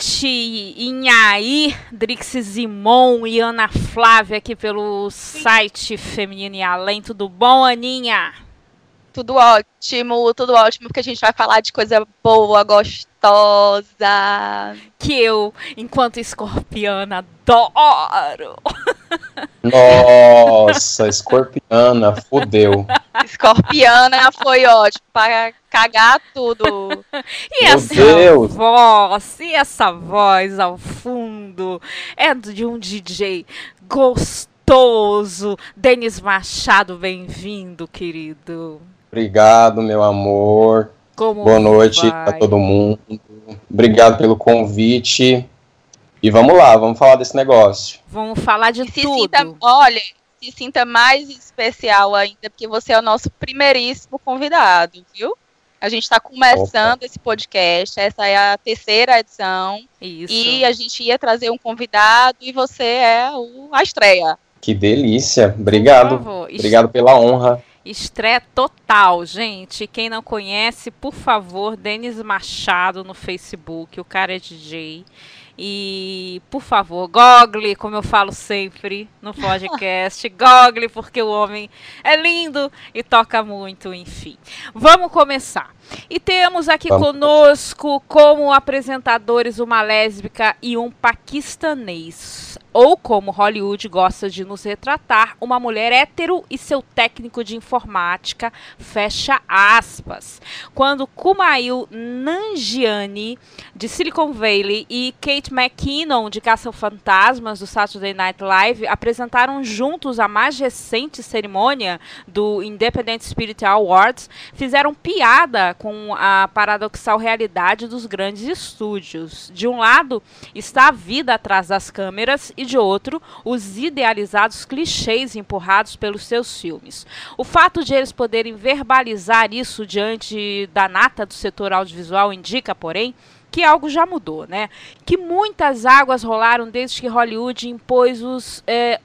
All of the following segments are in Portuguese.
Gente, Inhaí, Drix Zimon e Ana Flávia aqui pelo site Feminino e Além. Tudo bom, Aninha? Tudo ótimo, tudo ótimo, porque a gente vai falar de coisa boa, gostosa. Que eu, enquanto escorpiana, adoro. Nossa, escorpiana, fudeu. Escorpiana foi ótimo para cagar tudo. E Meu essa Deus. voz, e essa voz ao fundo é de um DJ gostoso. Denis Machado, bem-vindo, querido. Obrigado, meu amor. Como Boa noite vai? a todo mundo. Obrigado pelo convite. E vamos lá, vamos falar desse negócio. Vamos falar de E se tudo. sinta, olha, se sinta mais especial ainda, porque você é o nosso primeiríssimo convidado, viu? A gente está começando esse podcast, essa é a terceira edição, Isso. e a gente ia trazer um convidado e você é o, a estreia. Que delícia. Obrigado. Obrigado pela honra. Estreia total, gente. Quem não conhece, por favor, Denis Machado no Facebook. O cara é DJ. E, por favor, gogle, como eu falo sempre no podcast. gogle, porque o homem é lindo e toca muito, enfim. Vamos começar. E temos aqui Vamos. conosco, como apresentadores, uma lésbica e um paquistanês. Ou como Hollywood gosta de nos retratar, uma mulher hétero e seu técnico de informática, fecha aspas. Quando Kumail Nanjiani, de Silicon Valley, e Kate McKinnon, de Caça-Fantasmas, do Saturday Night Live, apresentaram juntos a mais recente cerimônia do Independent Spirit Awards, fizeram piada com a paradoxal realidade dos grandes estúdios. De um lado está a vida atrás das câmeras e de outro, os idealizados clichês empurrados pelos seus filmes. O fato de eles poderem verbalizar isso diante da nata do setor audiovisual indica, porém, que algo já mudou, né? Que muitas águas rolaram desde que Hollywood impôs os eh,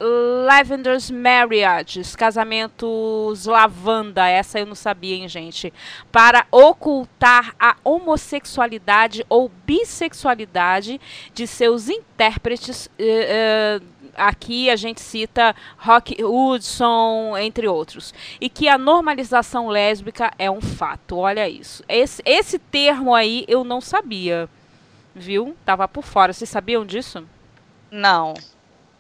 Lavender's Marriages, casamentos lavanda, essa eu não sabia, hein, gente, para ocultar a homossexualidade ou bissexualidade de seus intérpretes. eh, eh, aqui a gente cita Rock Hudson, entre outros. E que a normalização lésbica é um fato. Olha isso. Esse, esse termo aí eu não sabia. Viu? Tava por fora. Vocês sabiam disso? Não,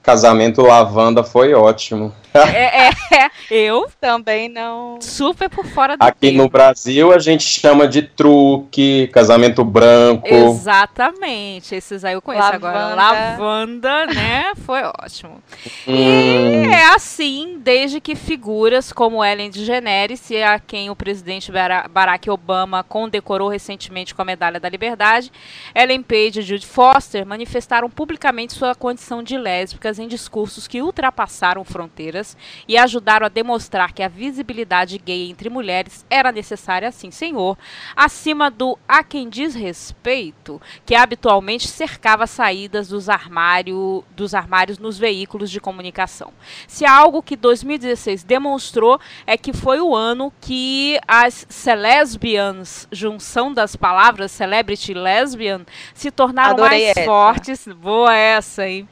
Casamento lavanda foi ótimo. é, é, é. Eu também não. super por fora do Aqui termo. no Brasil a gente chama de truque, casamento branco. Exatamente. Esses aí eu conheço agora. Lavanda. Lavanda, né? Foi ótimo. Hum, E é assim desde que figuras como Ellen DeGeneres, e a quem o presidente Bara- Barack Obama condecorou recentemente com a Medalha da Liberdade, Ellen Page e Judy Foster manifestaram publicamente sua condição de lésbicas em discursos que ultrapassaram fronteiras e ajudaram a demonstrar que a visibilidade gay entre mulheres era necessária, sim, senhor, acima do a quem diz respeito, que habitualmente cercava as saídas dos, armário, dos armários nos veículos de comunicação. Se há algo que 2016 demonstrou é que foi o ano que as celesbians, junção das palavras celebrity lesbian, se tornaram Adorei mais essa. fortes. Boa essa, hein?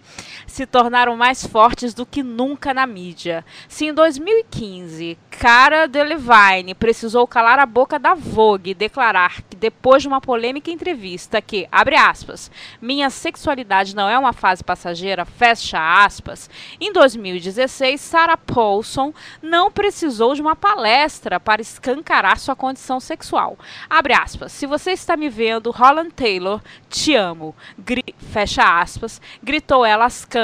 Se tornaram mais fortes do que nunca na mídia. Se em 2015, Cara Delevingne precisou calar a boca da Vogue e declarar que depois de uma polêmica entrevista que, abre aspas, minha sexualidade não é uma fase passageira, fecha aspas, em 2016, Sarah Paulson não precisou de uma palestra para escancarar sua condição sexual. Abre aspas, se você está me vendo, Holland Taylor, te amo, gri- fecha aspas, gritou ela às câmeras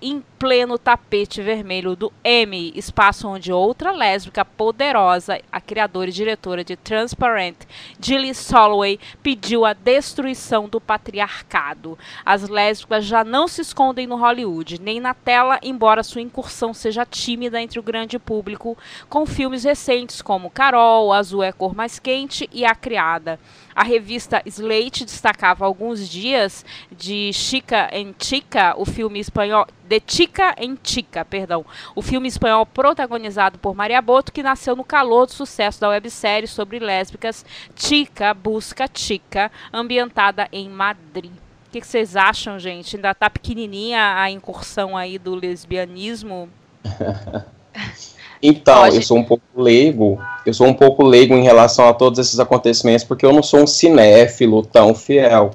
em pleno tapete vermelho do Emmy, espaço onde outra lésbica poderosa, a criadora e diretora de Transparent, Gilly Soloway, pediu a destruição do patriarcado. As lésbicas já não se escondem no Hollywood, nem na tela, embora sua incursão seja tímida entre o grande público, com filmes recentes como Carol, Azul é a cor mais quente e A Criada. A revista Slate destacava alguns dias de Chica en Chica, o filme espanhol de Chica en Chica, perdão, o filme espanhol protagonizado por Maria Boto, que nasceu no calor do sucesso da websérie sobre lésbicas Chica busca Chica, ambientada em Madrid. O que, que vocês acham, gente? Ainda tá pequenininha a incursão aí do lesbianismo? Então, Pode. eu sou um pouco leigo, eu sou um pouco leigo em relação a todos esses acontecimentos, porque eu não sou um cinéfilo tão fiel.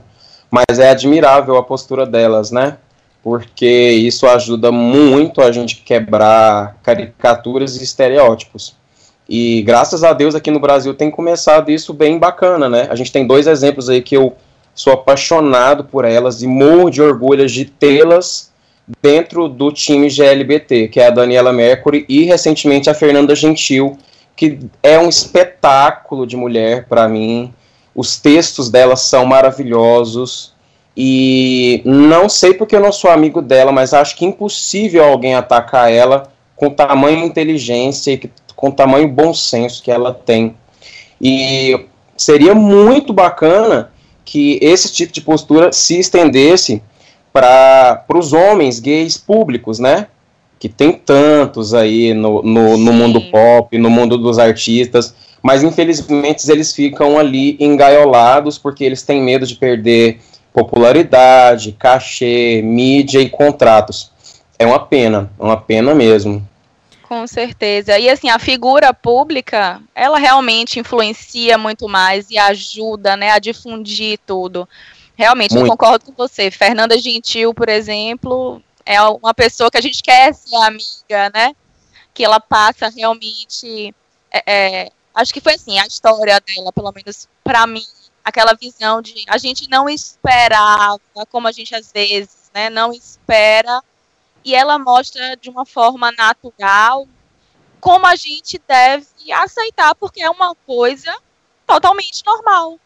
Mas é admirável a postura delas, né? Porque isso ajuda muito a gente quebrar caricaturas e estereótipos. E graças a Deus aqui no Brasil tem começado isso bem bacana, né? A gente tem dois exemplos aí que eu sou apaixonado por elas e morro de orgulho de tê-las dentro do time GLBT, que é a Daniela Mercury e recentemente a Fernanda Gentil, que é um espetáculo de mulher para mim. Os textos dela são maravilhosos e não sei porque eu não sou amigo dela, mas acho que impossível alguém atacar ela com tamanho inteligência e com tamanho bom senso que ela tem. E seria muito bacana que esse tipo de postura se estendesse para os homens gays públicos, né? Que tem tantos aí no, no, no, mundo pop, no mundo dos artistas, mas infelizmente eles ficam ali engaiolados porque eles têm medo de perder popularidade, cachê, mídia e contratos. É uma pena, é uma pena mesmo. Com certeza. E assim, a figura pública, ela realmente influencia muito mais e ajuda, né, a difundir tudo. Realmente, Muito. eu concordo com você. Fernanda Gentil, por exemplo, é uma pessoa que a gente quer ser amiga, né? Que ela passa realmente. É, é, acho que foi assim, a história dela, pelo menos para mim, aquela visão de a gente não esperava, como a gente às vezes, né, não espera, e ela mostra de uma forma natural como a gente deve aceitar, porque é uma coisa totalmente normal.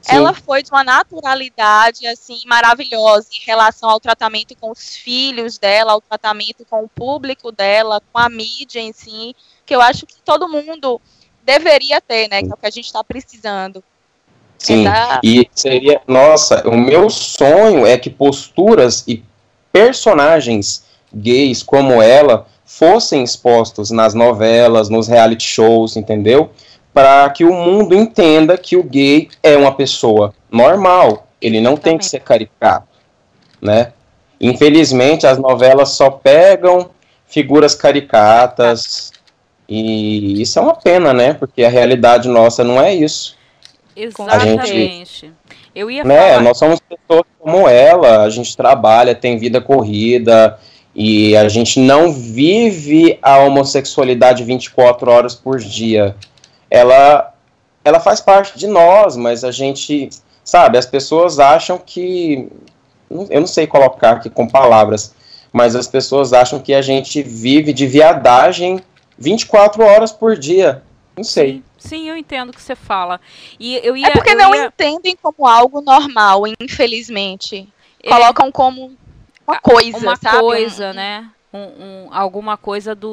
Sim. ela foi de uma naturalidade assim maravilhosa em relação ao tratamento com os filhos dela, ao tratamento com o público dela, com a mídia em si, que eu acho que todo mundo deveria ter, né? Que é o que a gente está precisando. Sim, e seria, nossa, o meu sonho é que posturas e personagens gays como ela fossem expostos nas novelas, nos reality shows, entendeu? Para que o mundo entenda que o gay é uma pessoa normal, ele não tem que ser caricato, né? Infelizmente as novelas só pegam figuras caricatas e isso é uma pena, né? Porque a realidade nossa não é isso. Exatamente. Gente, Eu ia né, falar... Nós somos pessoas como ela, a gente trabalha, tem vida corrida e a gente não vive a homossexualidade 24 horas por dia ela, ela faz parte de nós, mas a gente, sabe, as pessoas acham que, eu não sei colocar aqui com palavras, mas as pessoas acham que a gente vive de viadagem 24 horas por dia. Não sei. Sim, eu entendo o que você fala. E eu ia, é porque não ia... entendem como algo normal, infelizmente. É... Colocam como uma coisa, uma sabe? coisa, né? Um, um, alguma coisa do.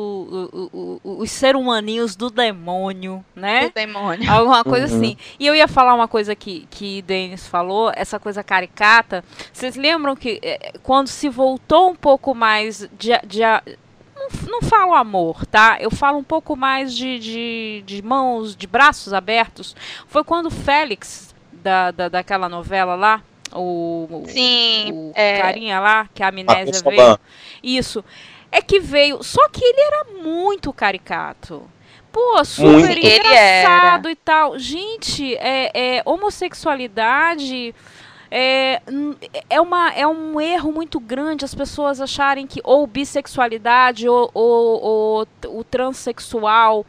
O, o, os ser humaninhos do demônio, né? Do demônio. Alguma coisa uhum. assim. E eu ia falar uma coisa que, que Denis falou, essa coisa caricata. Vocês lembram que é, quando se voltou um pouco mais de. de não, não falo amor, tá? Eu falo um pouco mais de, de, de mãos, de braços abertos. Foi quando Félix, da, da, daquela novela lá, o, Sim, o é... carinha lá, que a amnésia veio. Isso. É que veio. Só que ele era muito caricato. Pô, super muito. engraçado e tal. Gente, é, é homossexualidade. É, é, uma, é um erro muito grande as pessoas acharem que ou bissexualidade ou, ou, ou o transexual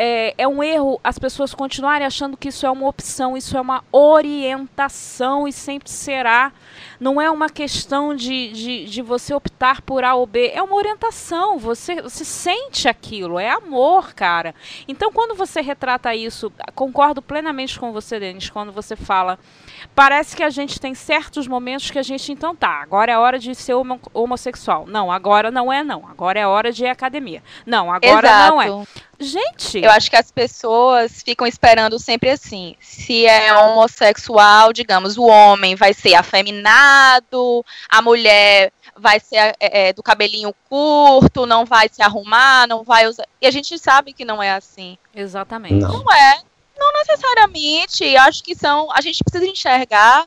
é, é um erro as pessoas continuarem achando que isso é uma opção, isso é uma orientação e sempre será. Não é uma questão de, de, de você optar por A ou B, é uma orientação. Você, você sente aquilo, é amor, cara. Então, quando você retrata isso, concordo plenamente com você, Denis, quando você fala parece que a gente tem certos momentos que a gente, então tá, agora é hora de ser homo homossexual. Não, agora não é, não. Agora é hora de ir à academia. Não, agora Exato. não é. Gente. Eu acho que as pessoas ficam esperando sempre assim. Se é homossexual, digamos, o homem vai ser afeminado, a mulher vai ser é, é, do cabelinho curto, não vai se arrumar, não vai usar. E a gente sabe que não é assim. Exatamente. Não, não é. Não necessariamente. Acho que são. A gente precisa enxergar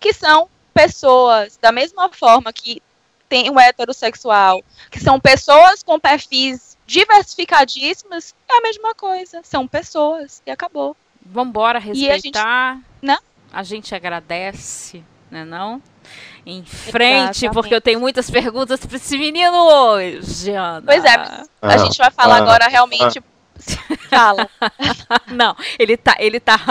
que são pessoas, da mesma forma que tem o heterossexual, que são pessoas com perfis diversificadíssimos, é a mesma coisa. São pessoas. E acabou. Vambora respeitar. A gente, né? a gente agradece, né não? em frente, Exatamente. porque eu tenho muitas perguntas para esse menino hoje, Ana. Pois é, a ah, gente vai falar ah, agora realmente. Fala. Não, ele tá. Ele tá.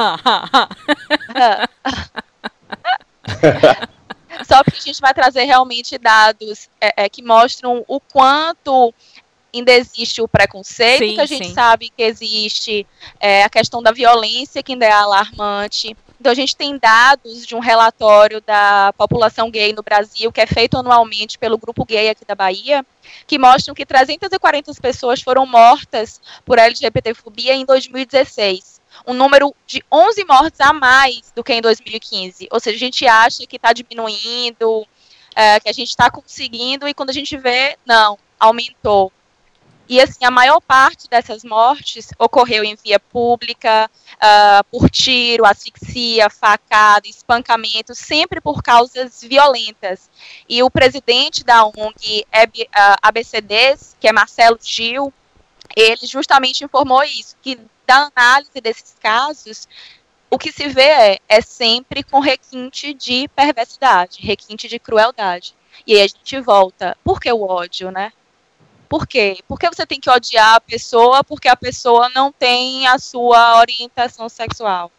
Só porque a gente vai trazer realmente dados é, é, que mostram o quanto ainda existe o preconceito, sim, que a gente sim. sabe que existe é, a questão da violência, que ainda é alarmante. Então, a gente tem dados de um relatório da população gay no Brasil, que é feito anualmente pelo Grupo Gay aqui da Bahia, que mostram que 340 pessoas foram mortas por LGBTfobia em 2016. Um número de 11 mortes a mais do que em 2015. Ou seja, a gente acha que está diminuindo, é, que a gente está conseguindo, e quando a gente vê, não, aumentou. E assim, a maior parte dessas mortes ocorreu em via pública, uh, por tiro, asfixia, facada, espancamento, sempre por causas violentas. E o presidente da ONG ABCDs, que é Marcelo Gil, ele justamente informou isso, que da análise desses casos, o que se vê é, é sempre com requinte de perversidade, requinte de crueldade. E aí a gente volta, por que o ódio, né? Por quê? Porque você tem que odiar a pessoa porque a pessoa não tem a sua orientação sexual.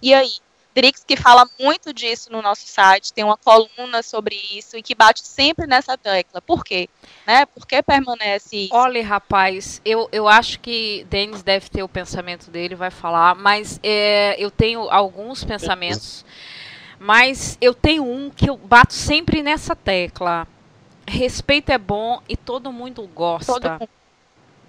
E aí? Drix, que fala muito disso no nosso site, tem uma coluna sobre isso e que bate sempre nessa tecla. Por quê? Né? Por que permanece isso? Olha, rapaz, eu, eu acho que Denis deve ter o pensamento dele, vai falar, mas é, eu tenho alguns pensamentos, mas eu tenho um que eu bato sempre nessa tecla respeito é bom e todo mundo gosta. Todo mundo.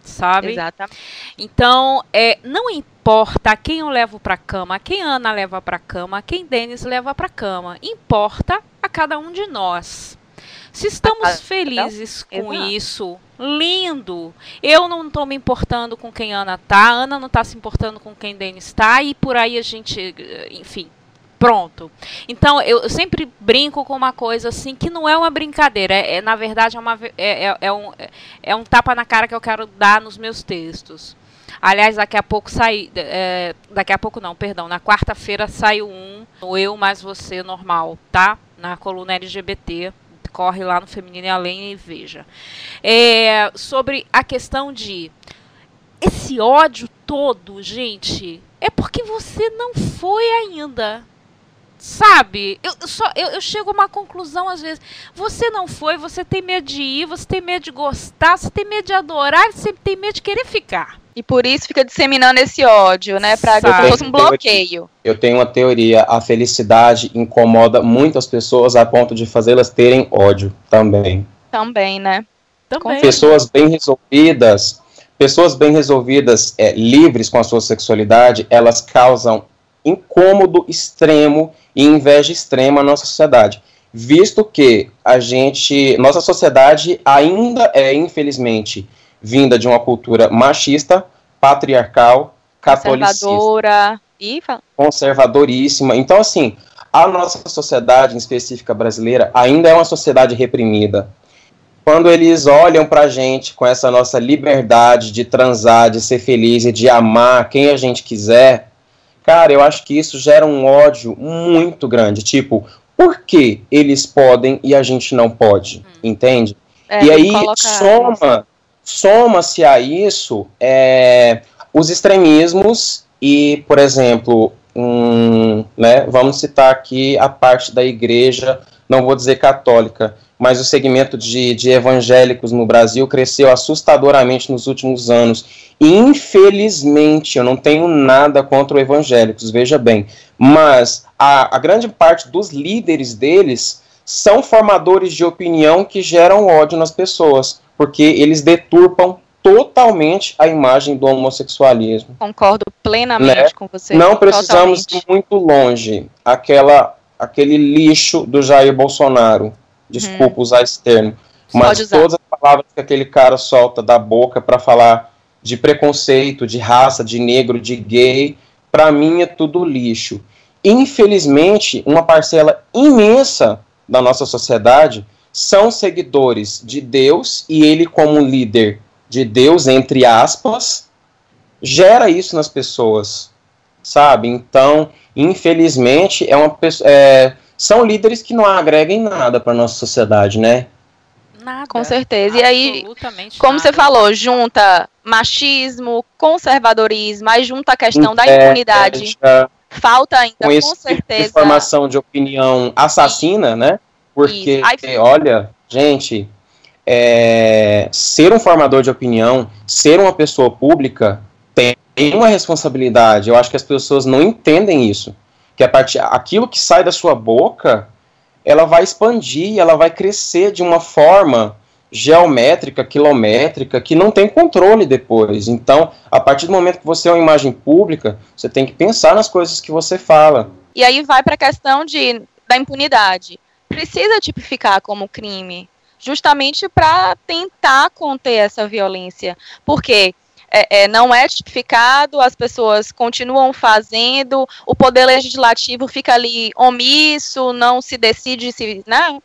Sabe? Exatamente. Então, é, não importa quem eu levo para cama, quem Ana leva para cama, quem Denis leva para cama. Importa a cada um de nós. Se estamos ah, felizes então, com exato. isso, lindo. Eu não estou me importando com quem Ana tá, Ana não está se importando com quem Denis está, e por aí a gente, enfim, Pronto. Então, eu sempre brinco com uma coisa assim, que não é uma brincadeira, é, é na verdade é, uma, é, é, é, um, é um tapa na cara que eu quero dar nos meus textos. Aliás, daqui a pouco sai. É, daqui a pouco não, perdão. Na quarta-feira sai um, o Eu Mais Você Normal, tá? Na coluna LGBT. Corre lá no Feminino e Além e veja. É, sobre a questão de. Esse ódio todo, gente, é porque você não foi ainda. Sabe? Eu, só, eu, eu chego a uma conclusão às vezes. Você não foi, você tem medo de ir, você tem medo de gostar, você tem medo de adorar, você tem medo de querer ficar. E por isso fica disseminando esse ódio, né? Pra que fosse um bloqueio. Eu tenho uma teoria. A felicidade incomoda muitas pessoas a ponto de fazê-las terem ódio também. Também, né? Também. Pessoas bem resolvidas, pessoas bem resolvidas, é, livres com a sua sexualidade, elas causam incômodo extremo e inveja extrema na nossa sociedade, visto que a gente, nossa sociedade ainda é infelizmente vinda de uma cultura machista, patriarcal, conservadora e conservadoríssima. Então assim, a nossa sociedade em específica brasileira ainda é uma sociedade reprimida. Quando eles olham para a gente com essa nossa liberdade de transar, de ser feliz e de amar quem a gente quiser, Cara, eu acho que isso gera um ódio muito grande. Tipo, por que eles podem e a gente não pode? Hum. Entende? É, e aí soma, soma-se a isso é, os extremismos e, por exemplo, um, né, vamos citar aqui a parte da igreja não vou dizer católica, mas o segmento de, de evangélicos no Brasil cresceu assustadoramente nos últimos anos. E, infelizmente, eu não tenho nada contra os evangélicos, veja bem, mas a, a grande parte dos líderes deles são formadores de opinião que geram ódio nas pessoas, porque eles deturpam totalmente a imagem do homossexualismo. Concordo plenamente né? com você. Não precisamos ir muito longe. Aquela, aquele lixo do Jair Bolsonaro Desculpa hum. usar esse termo. Mas todas as palavras que aquele cara solta da boca para falar de preconceito, de raça, de negro, de gay, para mim é tudo lixo. Infelizmente, uma parcela imensa da nossa sociedade são seguidores de Deus e ele, como líder de Deus, entre aspas, gera isso nas pessoas, sabe? Então, infelizmente, é uma é, são líderes que não agregam nada para nossa sociedade, né? Nada. Com certeza. E aí, como nada. você falou, junta machismo, conservadorismo, aí junta a questão da impunidade. Falta ainda, com, com certeza. Informação de opinião assassina, né? Porque, aí, olha, gente, é, ser um formador de opinião, ser uma pessoa pública, tem uma responsabilidade. Eu acho que as pessoas não entendem isso que a partir aquilo que sai da sua boca, ela vai expandir, ela vai crescer de uma forma geométrica, quilométrica, que não tem controle depois. Então, a partir do momento que você é uma imagem pública, você tem que pensar nas coisas que você fala. E aí vai para a questão de, da impunidade. Precisa tipificar como crime, justamente para tentar conter essa violência. Porque é, é, não é tipificado, as pessoas continuam fazendo, o poder legislativo fica ali omisso, não se decide se. Né,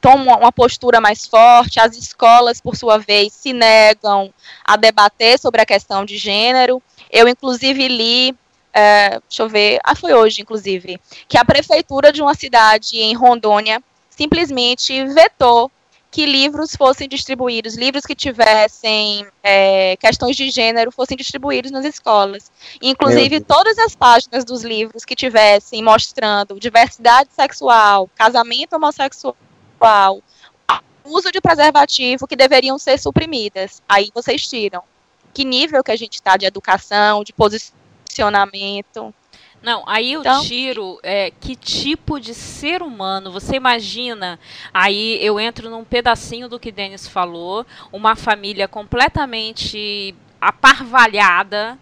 toma uma postura mais forte, as escolas, por sua vez, se negam a debater sobre a questão de gênero. Eu, inclusive, li é, deixa eu ver, ah, foi hoje, inclusive, que a prefeitura de uma cidade em Rondônia simplesmente vetou que livros fossem distribuídos, livros que tivessem é, questões de gênero fossem distribuídos nas escolas. Inclusive, todas as páginas dos livros que tivessem mostrando diversidade sexual, casamento homossexual, uso de preservativo, que deveriam ser suprimidas. Aí vocês tiram. Que nível que a gente está de educação, de posicionamento. Não, aí eu então, tiro é, que tipo de ser humano você imagina. Aí eu entro num pedacinho do que Denis falou, uma família completamente aparvalhada.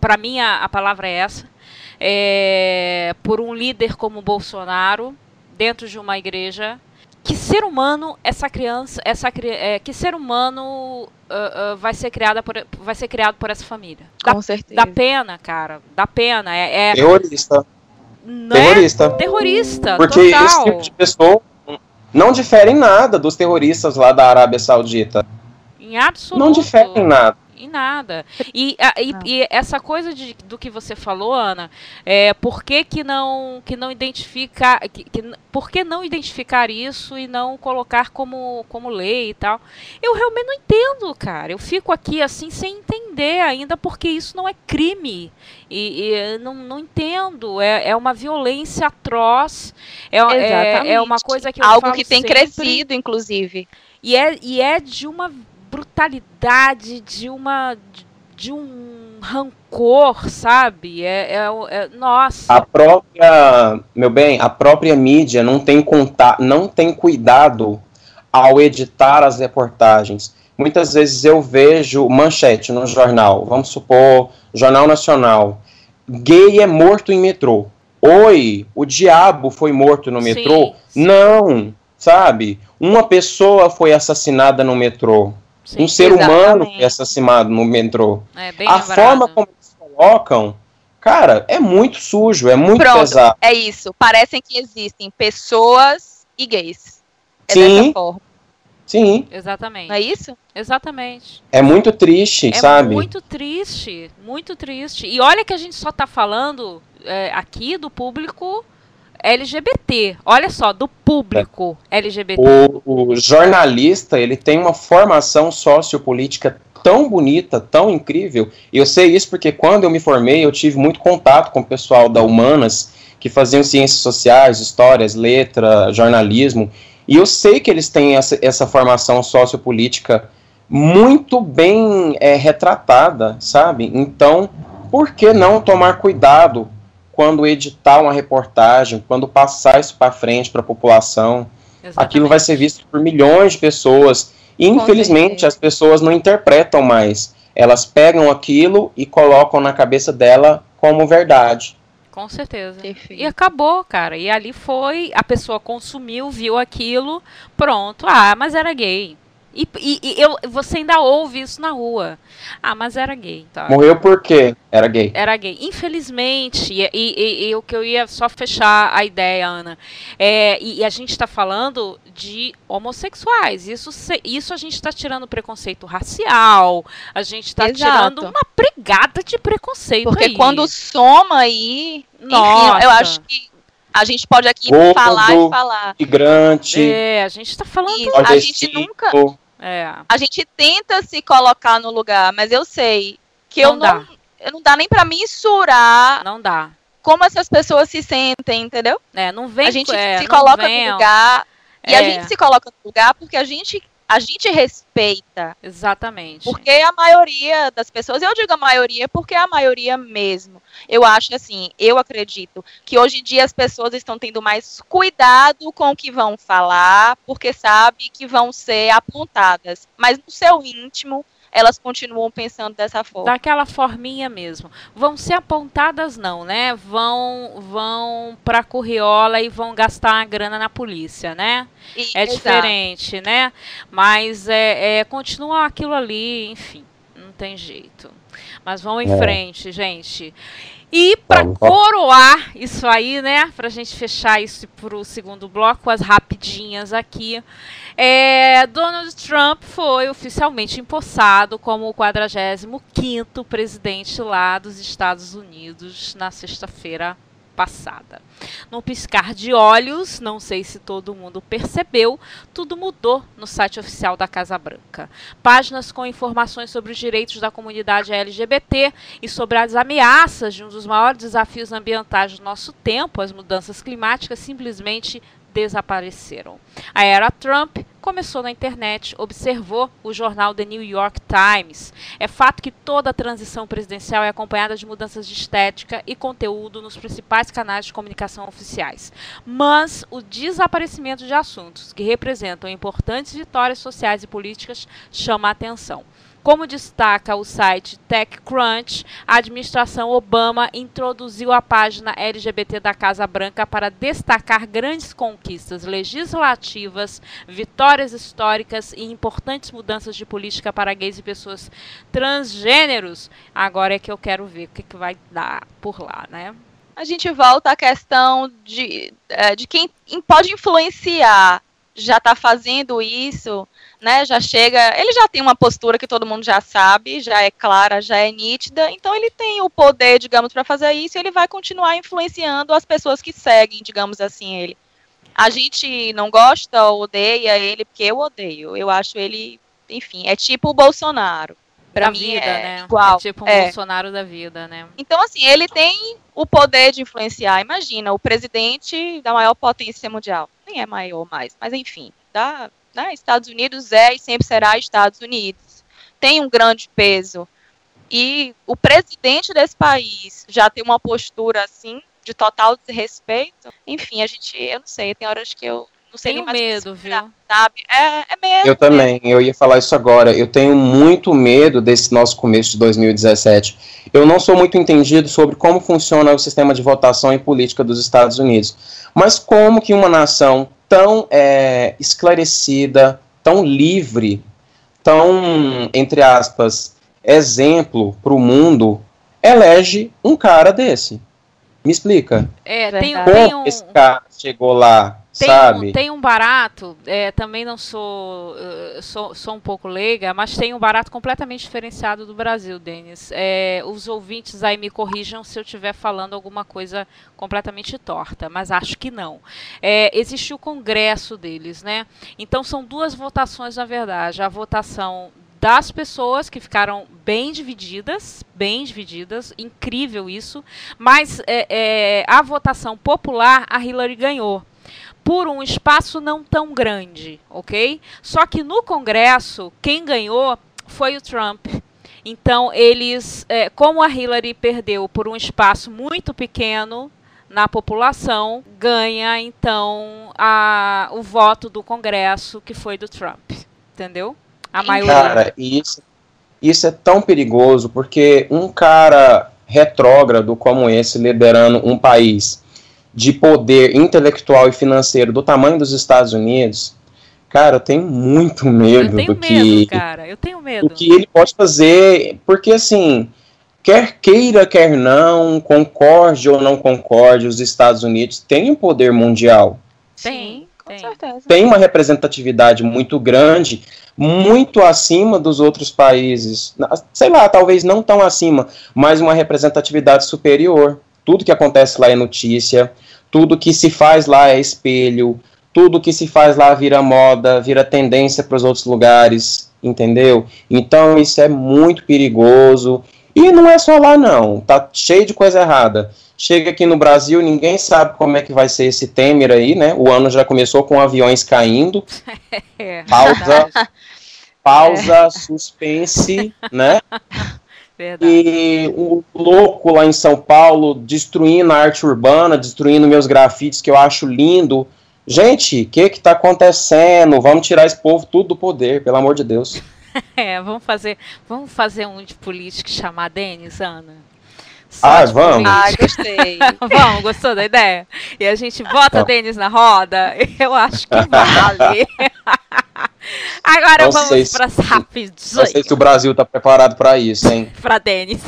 Para mim a, a, palavra é essa. É, por um líder como Bolsonaro dentro de uma igreja que ser humano essa criança, essa é, que ser humano uh, uh, vai ser criada por, vai ser criado por essa família. Com certeza. Dá pena, cara. Dá pena. É, é terrorista. Não é terrorista. Terrorista. Porque total. esse tipo de pessoa não difere em nada dos terroristas lá da Arábia Saudita. Em absoluto. Não difere em nada em nada. E, a, e, ah. e, essa coisa de, do que você falou, Ana, é, por que, que não que não identificar, que, que, por que não identificar isso e não colocar como, como lei e tal? Eu realmente não entendo, cara. Eu fico aqui assim sem entender ainda porque isso não é crime. E, e não, não entendo. É, é uma violência atroz. É, é, é uma coisa que eu Algo que tem sempre. crescido, inclusive. E é, e é de uma brutalidade, de uma de um rancor, sabe? É, é, é, nossa. A própria, meu bem, a própria mídia não tem conta, não tem cuidado ao editar as reportagens. Muitas vezes eu vejo manchete no jornal, vamos supor, Jornal Nacional. Gay é morto em metrô. Oi, o diabo foi morto no metrô? Sim, sim. Não, sabe? Uma pessoa foi assassinada no metrô. Sim, um ser exatamente. humano que é assassinado no metrô. É, a lembrado. forma como eles colocam, cara, é muito sujo, é muito Pronto, pesado. É isso. Parecem que existem pessoas e gays. É Sim. dessa forma. Sim. Exatamente. Não é isso? Exatamente. É muito triste, é sabe? É muito triste, muito triste. E olha que a gente só tá falando é, aqui do público LGBT. Olha só, do público. LGBT. O, o, jornalista, ele tem uma formação sociopolítica tão bonita, tão incrível. E eu sei isso porque quando eu me formei, eu tive muito contato com o pessoal da Humanas, que faziam ciências sociais, histórias, letra, jornalismo, e eu sei que eles têm essa, essa formação sociopolítica muito bem é, retratada, sabe? Então, por que não tomar cuidado quando editar uma reportagem, quando passar isso para frente para a população? Exatamente. Aquilo vai ser visto por milhões de pessoas. E, infelizmente, as pessoas não interpretam mais. Elas pegam aquilo e colocam na cabeça dela como verdade. Com certeza. Perfeito. E acabou, cara. E ali foi, a pessoa consumiu, viu aquilo, pronto. Ah, mas era gay. E, e, e, eu, você ainda ouve isso na rua. Ah, mas era gay. Tá. Morreu por quê? Era gay. Era gay. Infelizmente, e, e, e o que eu ia só fechar a ideia, Ana, é, e, a gente está falando de homossexuais. Isso, isso a gente está tirando preconceito racial, a gente está tirando uma pregada de preconceito Porque aí. quando soma aí, Nossa. Enfim, eu acho que a gente pode aqui Gordo, falar e falar. Migrante. É, a gente está falando. Isso, a gente nunca. É. A gente tenta se colocar no lugar, mas eu sei que não eu dá. não. Eu não dá nem para mensurar. Não dá. Como essas pessoas se sentem, entendeu? É, não vem. A gente é, se coloca no lugar. E a é. gente se coloca no lugar porque a gente a gente respeita. Exatamente. Porque a maioria das pessoas, eu digo a maioria porque é a maioria mesmo. Eu acho assim, eu acredito que hoje em dia as pessoas estão tendo mais cuidado com o que vão falar, porque sabe que vão ser apontadas. Mas no seu íntimo, elas continuam pensando dessa forma. Daquela forminha mesmo. Vão ser apontadas não, né? Vão vão para Curriola e vão gastar a grana na polícia, né? E, é exato. diferente, né? Mas é, é, continua aquilo ali, enfim, não tem jeito. Mas vamos em é. frente, gente. E para coroar isso aí, né? Para a gente fechar isso para o segundo bloco, as rapidinhas aqui. É, Donald Trump foi oficialmente empossado como o 45º presidente lá dos Estados Unidos na sexta-feira passada. Num piscar de olhos, não sei se todo mundo percebeu, tudo mudou no site oficial da Casa Branca. Páginas com informações sobre os direitos da comunidade LGBT e sobre as ameaças de um dos maiores desafios ambientais do nosso tempo, as mudanças climáticas, simplesmente desapareceram. A era Trump começou na internet, observou o jornal The New York Times. É fato que toda a transição presidencial é acompanhada de mudanças de estética e conteúdo nos principais canais de comunicação oficiais. Mas o desaparecimento de assuntos que representam importantes vitórias sociais e políticas chama a atenção. Como destaca o site TechCrunch, a administração Obama introduziu a página LGBT da Casa Branca para destacar grandes conquistas legislativas, vitórias históricas e importantes mudanças de política para gays e pessoas transgêneros. Agora é que eu quero ver o que, que vai dar por lá, né? A gente volta à questão de, é, de quem pode influenciar já está fazendo isso né, já chega, ele já tem uma postura que todo mundo já sabe, já é clara, já é nítida, então ele tem o poder, digamos, para fazer isso e ele vai continuar influenciando as pessoas que seguem, digamos assim, ele. A gente não gosta ou odeia ele, porque eu odeio. Eu acho ele, enfim, é tipo o Bolsonaro. Pra da mim vida, é né? igual. É tipo um é. Bolsonaro da vida, né? Então, assim, ele tem o poder de influenciar. Imagina, o presidente da maior potência mundial. Nem é maior mais, mas enfim, da né? Estados Unidos é e sempre será Estados Unidos. Tem um grande peso. E o presidente desse país já tem uma postura assim, de total desrespeito. Enfim, a gente, eu não sei, tem horas que eu não sei tenho nem mais medo, viu? Sabe? É, é medo. Eu também, eu ia falar isso agora. Eu tenho muito medo desse nosso começo de 2017. Eu não sou muito entendido sobre como funciona o sistema de votação e política dos Estados Unidos. Mas como que uma nação tão é, esclarecida, tão livre, tão, entre aspas, exemplo para o mundo, elege um cara desse. Me explica. É, tem, Como tem um... esse cara chegou lá? Tem sabe? Um, tem um barato, é, também não sou, uh, sou, sou um pouco leiga, mas tem um barato completamente diferenciado do Brasil, Denis. É, os ouvintes aí me corrijam se eu estiver falando alguma coisa completamente torta, mas acho que não. É, existe o congresso deles, né? Então são duas votações, na verdade. A votação das pessoas que ficaram bem divididas, bem divididas, incrível isso. Mas é, é, a votação popular, a Hillary ganhou por um espaço não tão grande, ok? Só que no Congresso, quem ganhou foi o Trump. Então, eles, é, como a Hillary perdeu por um espaço muito pequeno na população, ganha então a, o voto do Congresso que foi do Trump. Entendeu? A maioria. Cara, isso, isso é tão perigoso porque um cara retrógrado como esse liderando um país de poder intelectual e financeiro do tamanho dos Estados Unidos, Cara, eu tenho muito medo eu tenho do medo, que. Cara, eu tenho medo. Do que ele pode fazer. Porque, assim, quer queira, quer não, concorde ou não concorde, os Estados Unidos têm um poder mundial. Tem, com certeza. Tem uma representatividade muito grande, muito acima dos outros países. Sei lá, talvez não tão acima, mas uma representatividade superior. Tudo que acontece lá é notícia, tudo que se faz lá é espelho tudo que se faz lá vira moda, vira tendência para os outros lugares, entendeu? Então isso é muito perigoso. E não é só lá não, tá cheio de coisa errada. Chega aqui no Brasil, ninguém sabe como é que vai ser esse Temer aí, né? O ano já começou com aviões caindo. É, pausa, pausa, é. suspense, né? Verdade. E o louco lá em São Paulo destruindo a arte urbana, destruindo meus grafites que eu acho lindo. Gente, o que que tá acontecendo? Vamos tirar esse povo tudo do poder, pelo amor de Deus. é, vamos fazer, vamos fazer um de político chamar Denis, Ana. Ah, vamos. Ah, gostei. vamos, gostou da ideia? E a gente bota Não. Denis na roda? Eu acho que vale. Agora Não vamos para as rapidinhas. Não sei se o Brasil está preparado para isso, hein? para Denis.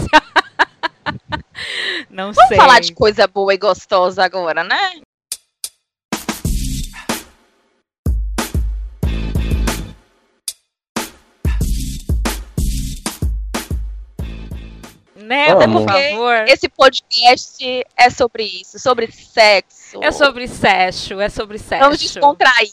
Não vamos sei. Vamos falar de coisa boa e gostosa agora, né? Né? Até porque favor. esse podcast é sobre isso, sobre sexo. É sobre sexo, é sobre sexo. Vamos descontrair.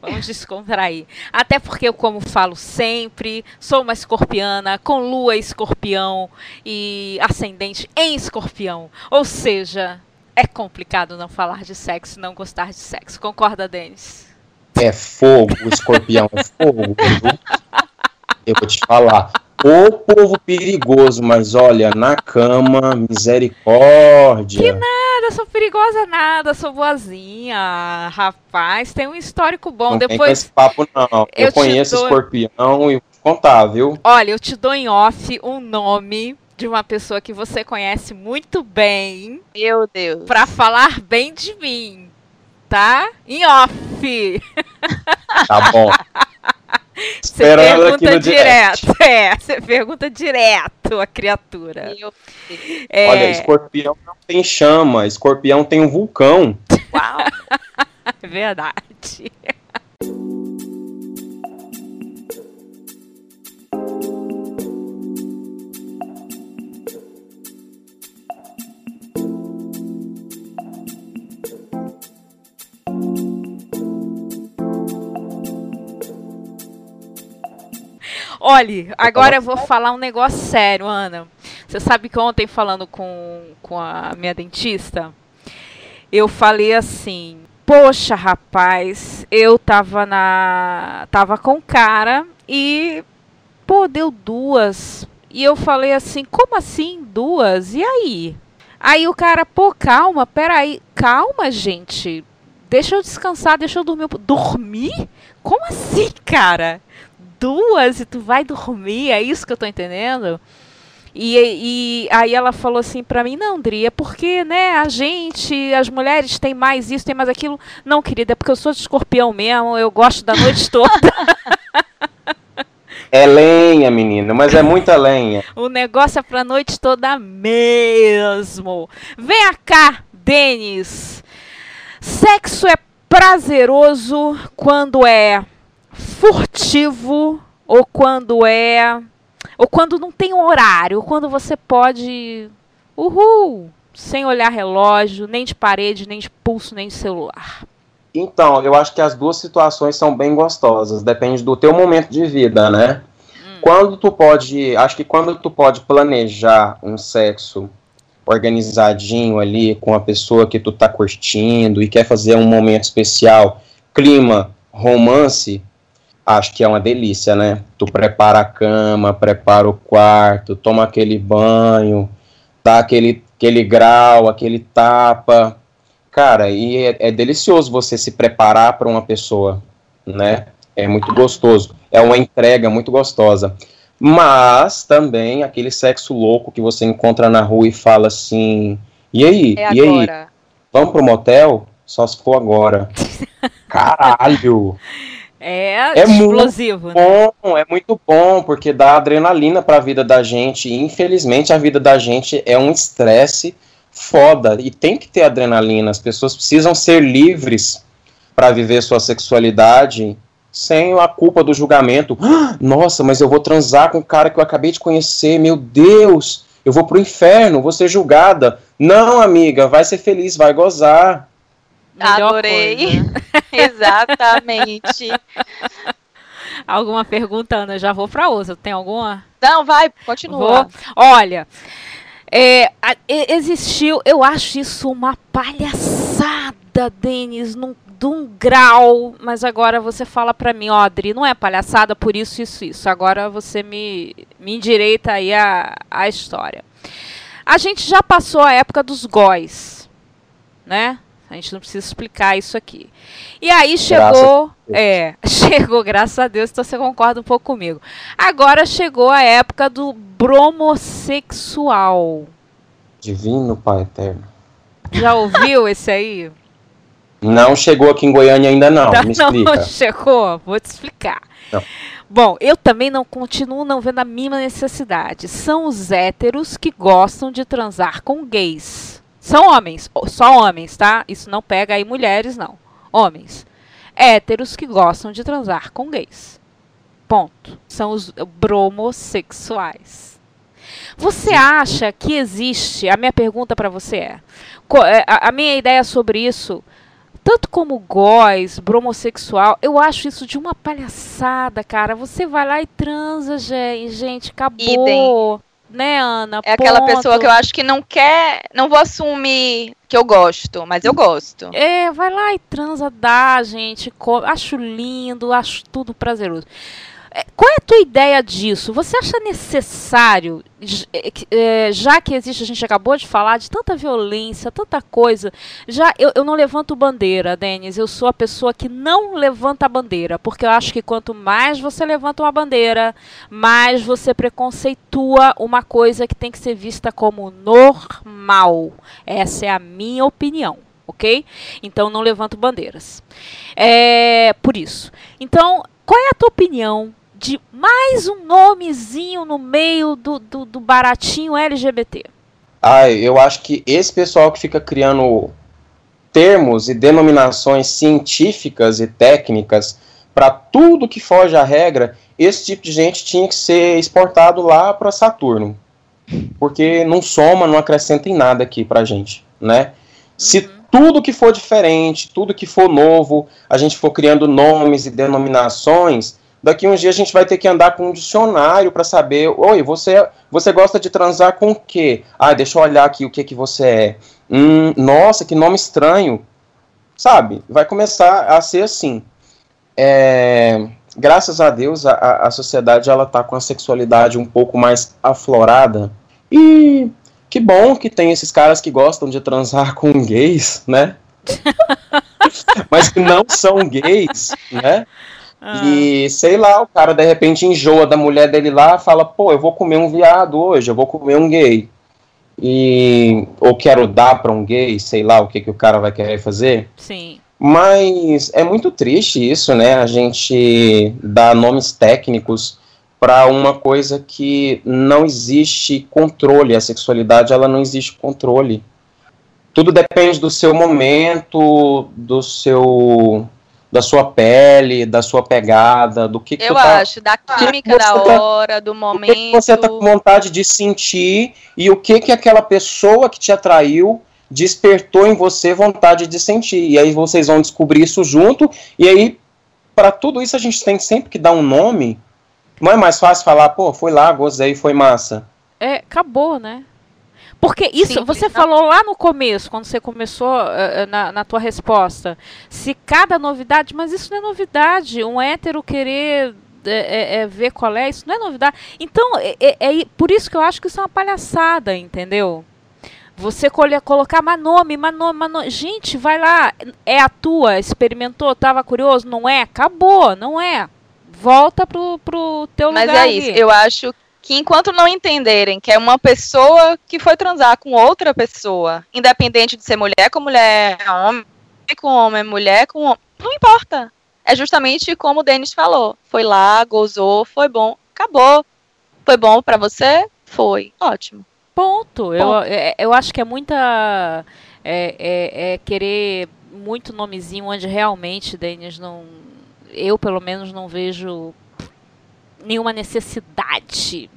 Vamos descontrair. Até porque eu, como falo sempre, sou uma escorpiana com lua escorpião e ascendente em escorpião. Ou seja, é complicado não falar de sexo, não gostar de sexo. Concorda, Denis? É fogo, escorpião é fogo. Eu vou te falar. O povo perigoso, mas olha, na cama, misericórdia. Que nada, sou perigosa nada, sou boazinha. Rapaz, tem um histórico bom. Não Depois. Tem esse papo, não. Eu, eu conheço dou... escorpião e vou contar, viu? Olha, eu te dou em off um nome de uma pessoa que você conhece muito bem. Meu Deus. Pra falar bem de mim. Tá? Em off. Tá bom. Você pergunta direto. É, você pergunta direto a criatura. É... Olha, escorpião não tem chama, escorpião tem um vulcão. Uau! é verdade. Olhe, agora eu vou falar um negócio sério, Ana. Você sabe que ontem, falando com, com a minha dentista, eu falei assim: Poxa, rapaz, eu tava na. tava com cara e. Pô, deu duas. E eu falei assim: Como assim duas? E aí? Aí o cara, pô, calma, peraí. Calma, gente. Deixa eu descansar, deixa eu dormir. Dormir? Como assim, cara? Duas e tu vai dormir, é isso que eu tô entendendo? E, e aí ela falou assim para mim, não, Dri, é porque, né, a gente, as mulheres têm mais isso, tem mais aquilo. Não, querida, é porque eu sou de escorpião mesmo, eu gosto da noite toda. É lenha, menina, mas é muita lenha. o negócio é pra noite toda mesmo. Vem cá, Denis. Sexo é prazeroso quando é furtivo ou quando é ou quando não tem horário, ou quando você pode uhul, sem olhar relógio, nem de parede, nem de pulso, nem de celular. Então, eu acho que as duas situações são bem gostosas, depende do teu momento de vida, né? Hum. Quando tu pode, acho que quando tu pode planejar um sexo organizadinho ali com a pessoa que tu tá curtindo e quer fazer um momento especial, clima, romance, acho que é uma delícia, né? Tu prepara a cama, prepara o quarto, toma aquele banho, dá aquele, aquele grau, aquele tapa. Cara, e é, é delicioso você se preparar para uma pessoa, né? É muito gostoso. É uma entrega muito gostosa. Mas também aquele sexo louco que você encontra na rua e fala assim: e aí? É e agora. aí? Vamos pro motel? Só se for agora. Caralho! É, é explosivo, muito né? bom, é muito bom, porque dá adrenalina para a vida da gente. E, infelizmente, a vida da gente é um estresse foda. E tem que ter adrenalina. As pessoas precisam ser livres para viver sua sexualidade sem a culpa do julgamento. Nossa, mas eu vou transar com o cara que eu acabei de conhecer. Meu Deus, eu vou pro inferno, vou ser julgada. Não, amiga, vai ser feliz, vai gozar. Melhor Adorei. Exatamente. alguma pergunta, Ana? Já vou para outra. Tem alguma? Não, vai, continua. Vou. Olha, é, existiu, eu acho isso uma palhaçada, Denis, num, de um grau, mas agora você fala para mim, ó, Adri, não é palhaçada por isso, isso, isso. Agora você me, me endireita aí a, a história. A gente já passou a época dos góis, né? A gente não precisa explicar isso aqui. E aí chegou, é, chegou, graças a Deus, então você concorda um pouco comigo. Agora chegou a época do bromossexual. Divino Pai Eterno. Já ouviu esse aí? Não chegou aqui em Goiânia ainda não, não me explica. Não chegou, vou te explicar. Não. Bom, eu também não continuo não vendo a mínima necessidade. São os héteros que gostam de transar com gays. São homens, só homens, tá? Isso não pega aí mulheres, não. Homens. Héteros que gostam de transar com gays. Ponto. São os bromossexuais. Você acha que existe? A minha pergunta para você é, é: a, minha ideia sobre isso, tanto como góis, bromossexual, eu acho isso de uma palhaçada, cara. Você vai lá e transa, gente, acabou. Idem né, Ana? É aquela pessoa que eu acho que não quer. Não vou assumir que eu gosto, mas eu gosto. É, vai lá e transa, dá, gente. Acho lindo, acho tudo prazeroso. É, qual é a tua ideia disso? Você acha necessário, é, é, já que existe, a gente acabou de falar de tanta violência, tanta coisa, já eu, eu não levanto bandeira, Denis, eu sou a pessoa que não levanta a bandeira, porque eu acho que quanto mais você levanta uma bandeira, mais você preconceitua uma coisa que tem que ser vista como normal. Essa é a minha opinião ok? Então não levanto bandeiras. É por isso. Então, qual é a tua opinião de mais um nomezinho no meio do, do, do baratinho LGBT? Ah, eu acho que esse pessoal que fica criando termos e denominações científicas e técnicas para tudo que foge à regra, esse tipo de gente tinha que ser exportado lá para Saturno. Porque não soma, não acrescenta em nada aqui pra gente, né? Se uhum. tudo que for diferente, tudo que for novo, a gente for criando nomes e denominações, daqui uns dias a gente vai ter que andar com um dicionário para saber, oi, você, você gosta de transar com o quê? Ah, deixa eu olhar aqui o que que você é. Hum, nossa, que nome estranho. Sabe? Vai começar a ser assim. É, graças a Deus, a, a sociedade ela tá com a sexualidade um pouco mais aflorada. E que bom que tem esses caras que gostam de transar com gays, né? Mas que não são gays, né? Ah. E sei lá, o cara de repente enjoa da mulher dele lá, fala, pô, eu vou comer um viado hoje, eu vou comer um gay. E ou quero dar para um gay, sei lá o que que o cara vai querer fazer. Sim. Mas é muito triste isso, né? A gente dá nomes técnicos para uma coisa que não existe controle. A sexualidade ela não existe controle. Tudo depende do seu momento, do seu da sua pele, da sua pegada, do que, que Eu tá, acho, da química da tá, hora, do momento. O que, que você está com vontade de sentir e o que que aquela pessoa que te atraiu despertou em você vontade de sentir. E aí vocês vão descobrir isso junto. E aí, para tudo isso, a gente tem sempre que dar um nome Não é mais fácil falar, pô, foi lá, gozei, foi massa. É, acabou, né? Porque isso, Sim, você falou lá no começo, quando você começou uh, na, na tua resposta, se cada novidade, mas isso não é novidade, um hétero querer é, é, é, ver qual é, isso não é novidade. Então, é, é, é, por isso que eu acho que isso é uma palhaçada, entendeu? Você colher, colocar mas nome, mas nome, mas nome. Gente, vai lá, é a tua, experimentou, tava curioso, não é? Acabou, não é. Volta pro, pro teu mas lugar. Mas é isso, eu acho que enquanto não entenderem que é uma pessoa que foi transar com outra pessoa, independente de ser mulher com mulher, homem com homem, mulher com homem, não importa. É justamente como o Denis falou. Foi lá, gozou, foi bom, acabou. Foi bom para você? Foi. Ótimo. Ponto. Eu, é, eu acho que é muita. É, é, é querer muito nomezinho onde realmente, Denis, não. Eu, pelo menos, não vejo nenhuma necessidade.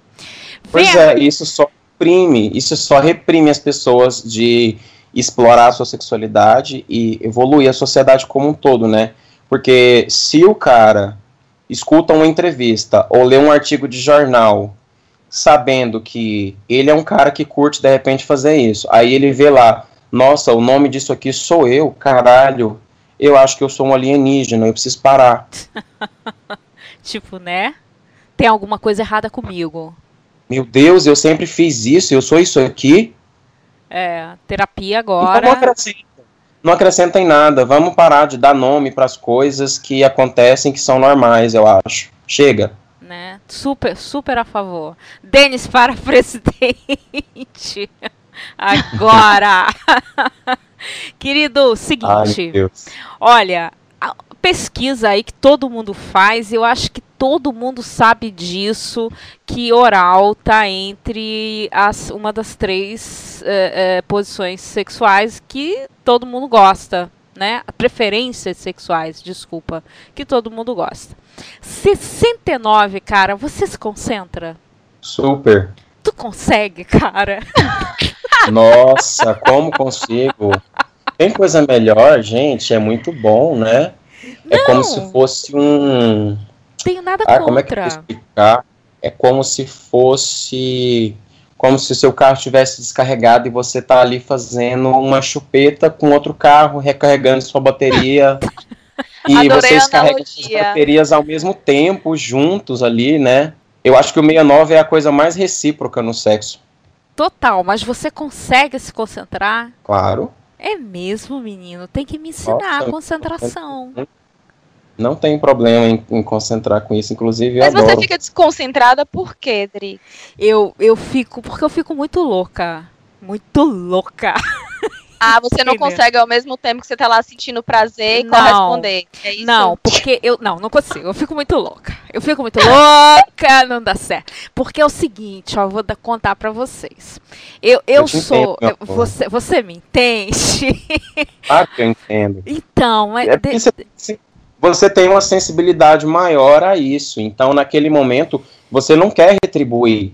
Pois é, isso só reprime, isso só reprime as pessoas de explorar a sua sexualidade e evoluir a sociedade como um todo, né? Porque se o cara escuta uma entrevista ou lê um artigo de jornal sabendo que ele é um cara que curte de repente fazer isso, aí ele vê lá, nossa, o nome disso aqui sou eu, caralho, eu acho que eu sou um alienígena, eu preciso parar. tipo, né? Tem alguma coisa errada comigo. Meu Deus, eu sempre fiz isso, eu sou isso aqui. É, terapia agora. Então, não acrescenta em nada. Vamos parar de dar nome para as coisas que acontecem que são normais, eu acho. Chega. Né? Super, super a favor. Denis para presidente. Agora. Querido, seguinte. Ai, olha, pesquisa aí que todo mundo faz, eu acho que todo mundo sabe disso, que oral tá entre as, uma das três é, é, posições sexuais que todo mundo gosta, né? Preferências sexuais, desculpa, que todo mundo gosta. 69, cara, você se concentra? Super. Tu consegue, cara? Nossa, como consigo? Tem coisa melhor, gente, é muito bom, né? É Não. como se fosse um. Tenho nada ah, contra. Como é que eu explicar? É como se fosse. Como se o seu carro estivesse descarregado e você tá ali fazendo uma chupeta com outro carro, recarregando sua bateria. e Adorei vocês carregam as baterias ao mesmo tempo, juntos ali, né? Eu acho que o 69 é a coisa mais recíproca no sexo. Total, mas você consegue se concentrar? Claro. É mesmo, menino. Tem que me ensinar Nossa, a concentração. Não tem problema em, em, concentrar com isso, inclusive Mas adoro. você fica desconcentrada por quê, Dri? Eu, eu fico, porque eu fico muito louca. Muito louca. Ah, você não consegue ao mesmo tempo que você tá lá sentindo prazer e não, corresponder. É isso? Não, porque eu. Não, não consigo. Eu fico muito louca. Eu fico muito louca, não dá certo. Porque é o seguinte, ó, eu vou contar pra vocês. Eu, eu, eu sou. Entendo, eu, você, você me entende? Ah, que eu entendo. Então, é. é de, você, você tem uma sensibilidade maior a isso. Então, naquele momento, você não quer retribuir.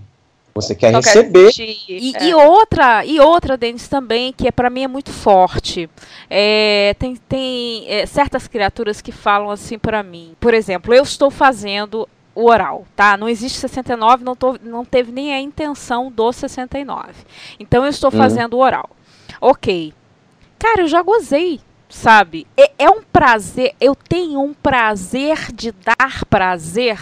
Você quer Só receber. Quer e, é. e, outra, e outra, Denis, também, que é, para mim é muito forte. É, tem tem é, certas criaturas que falam assim para mim. Por exemplo, eu estou fazendo o oral, tá? Não existe 69, não, tô, não teve nem a intenção do 69. Então eu estou uhum. fazendo o oral. Ok. Cara, eu já gozei, sabe? É, é um prazer, eu tenho um prazer de dar prazer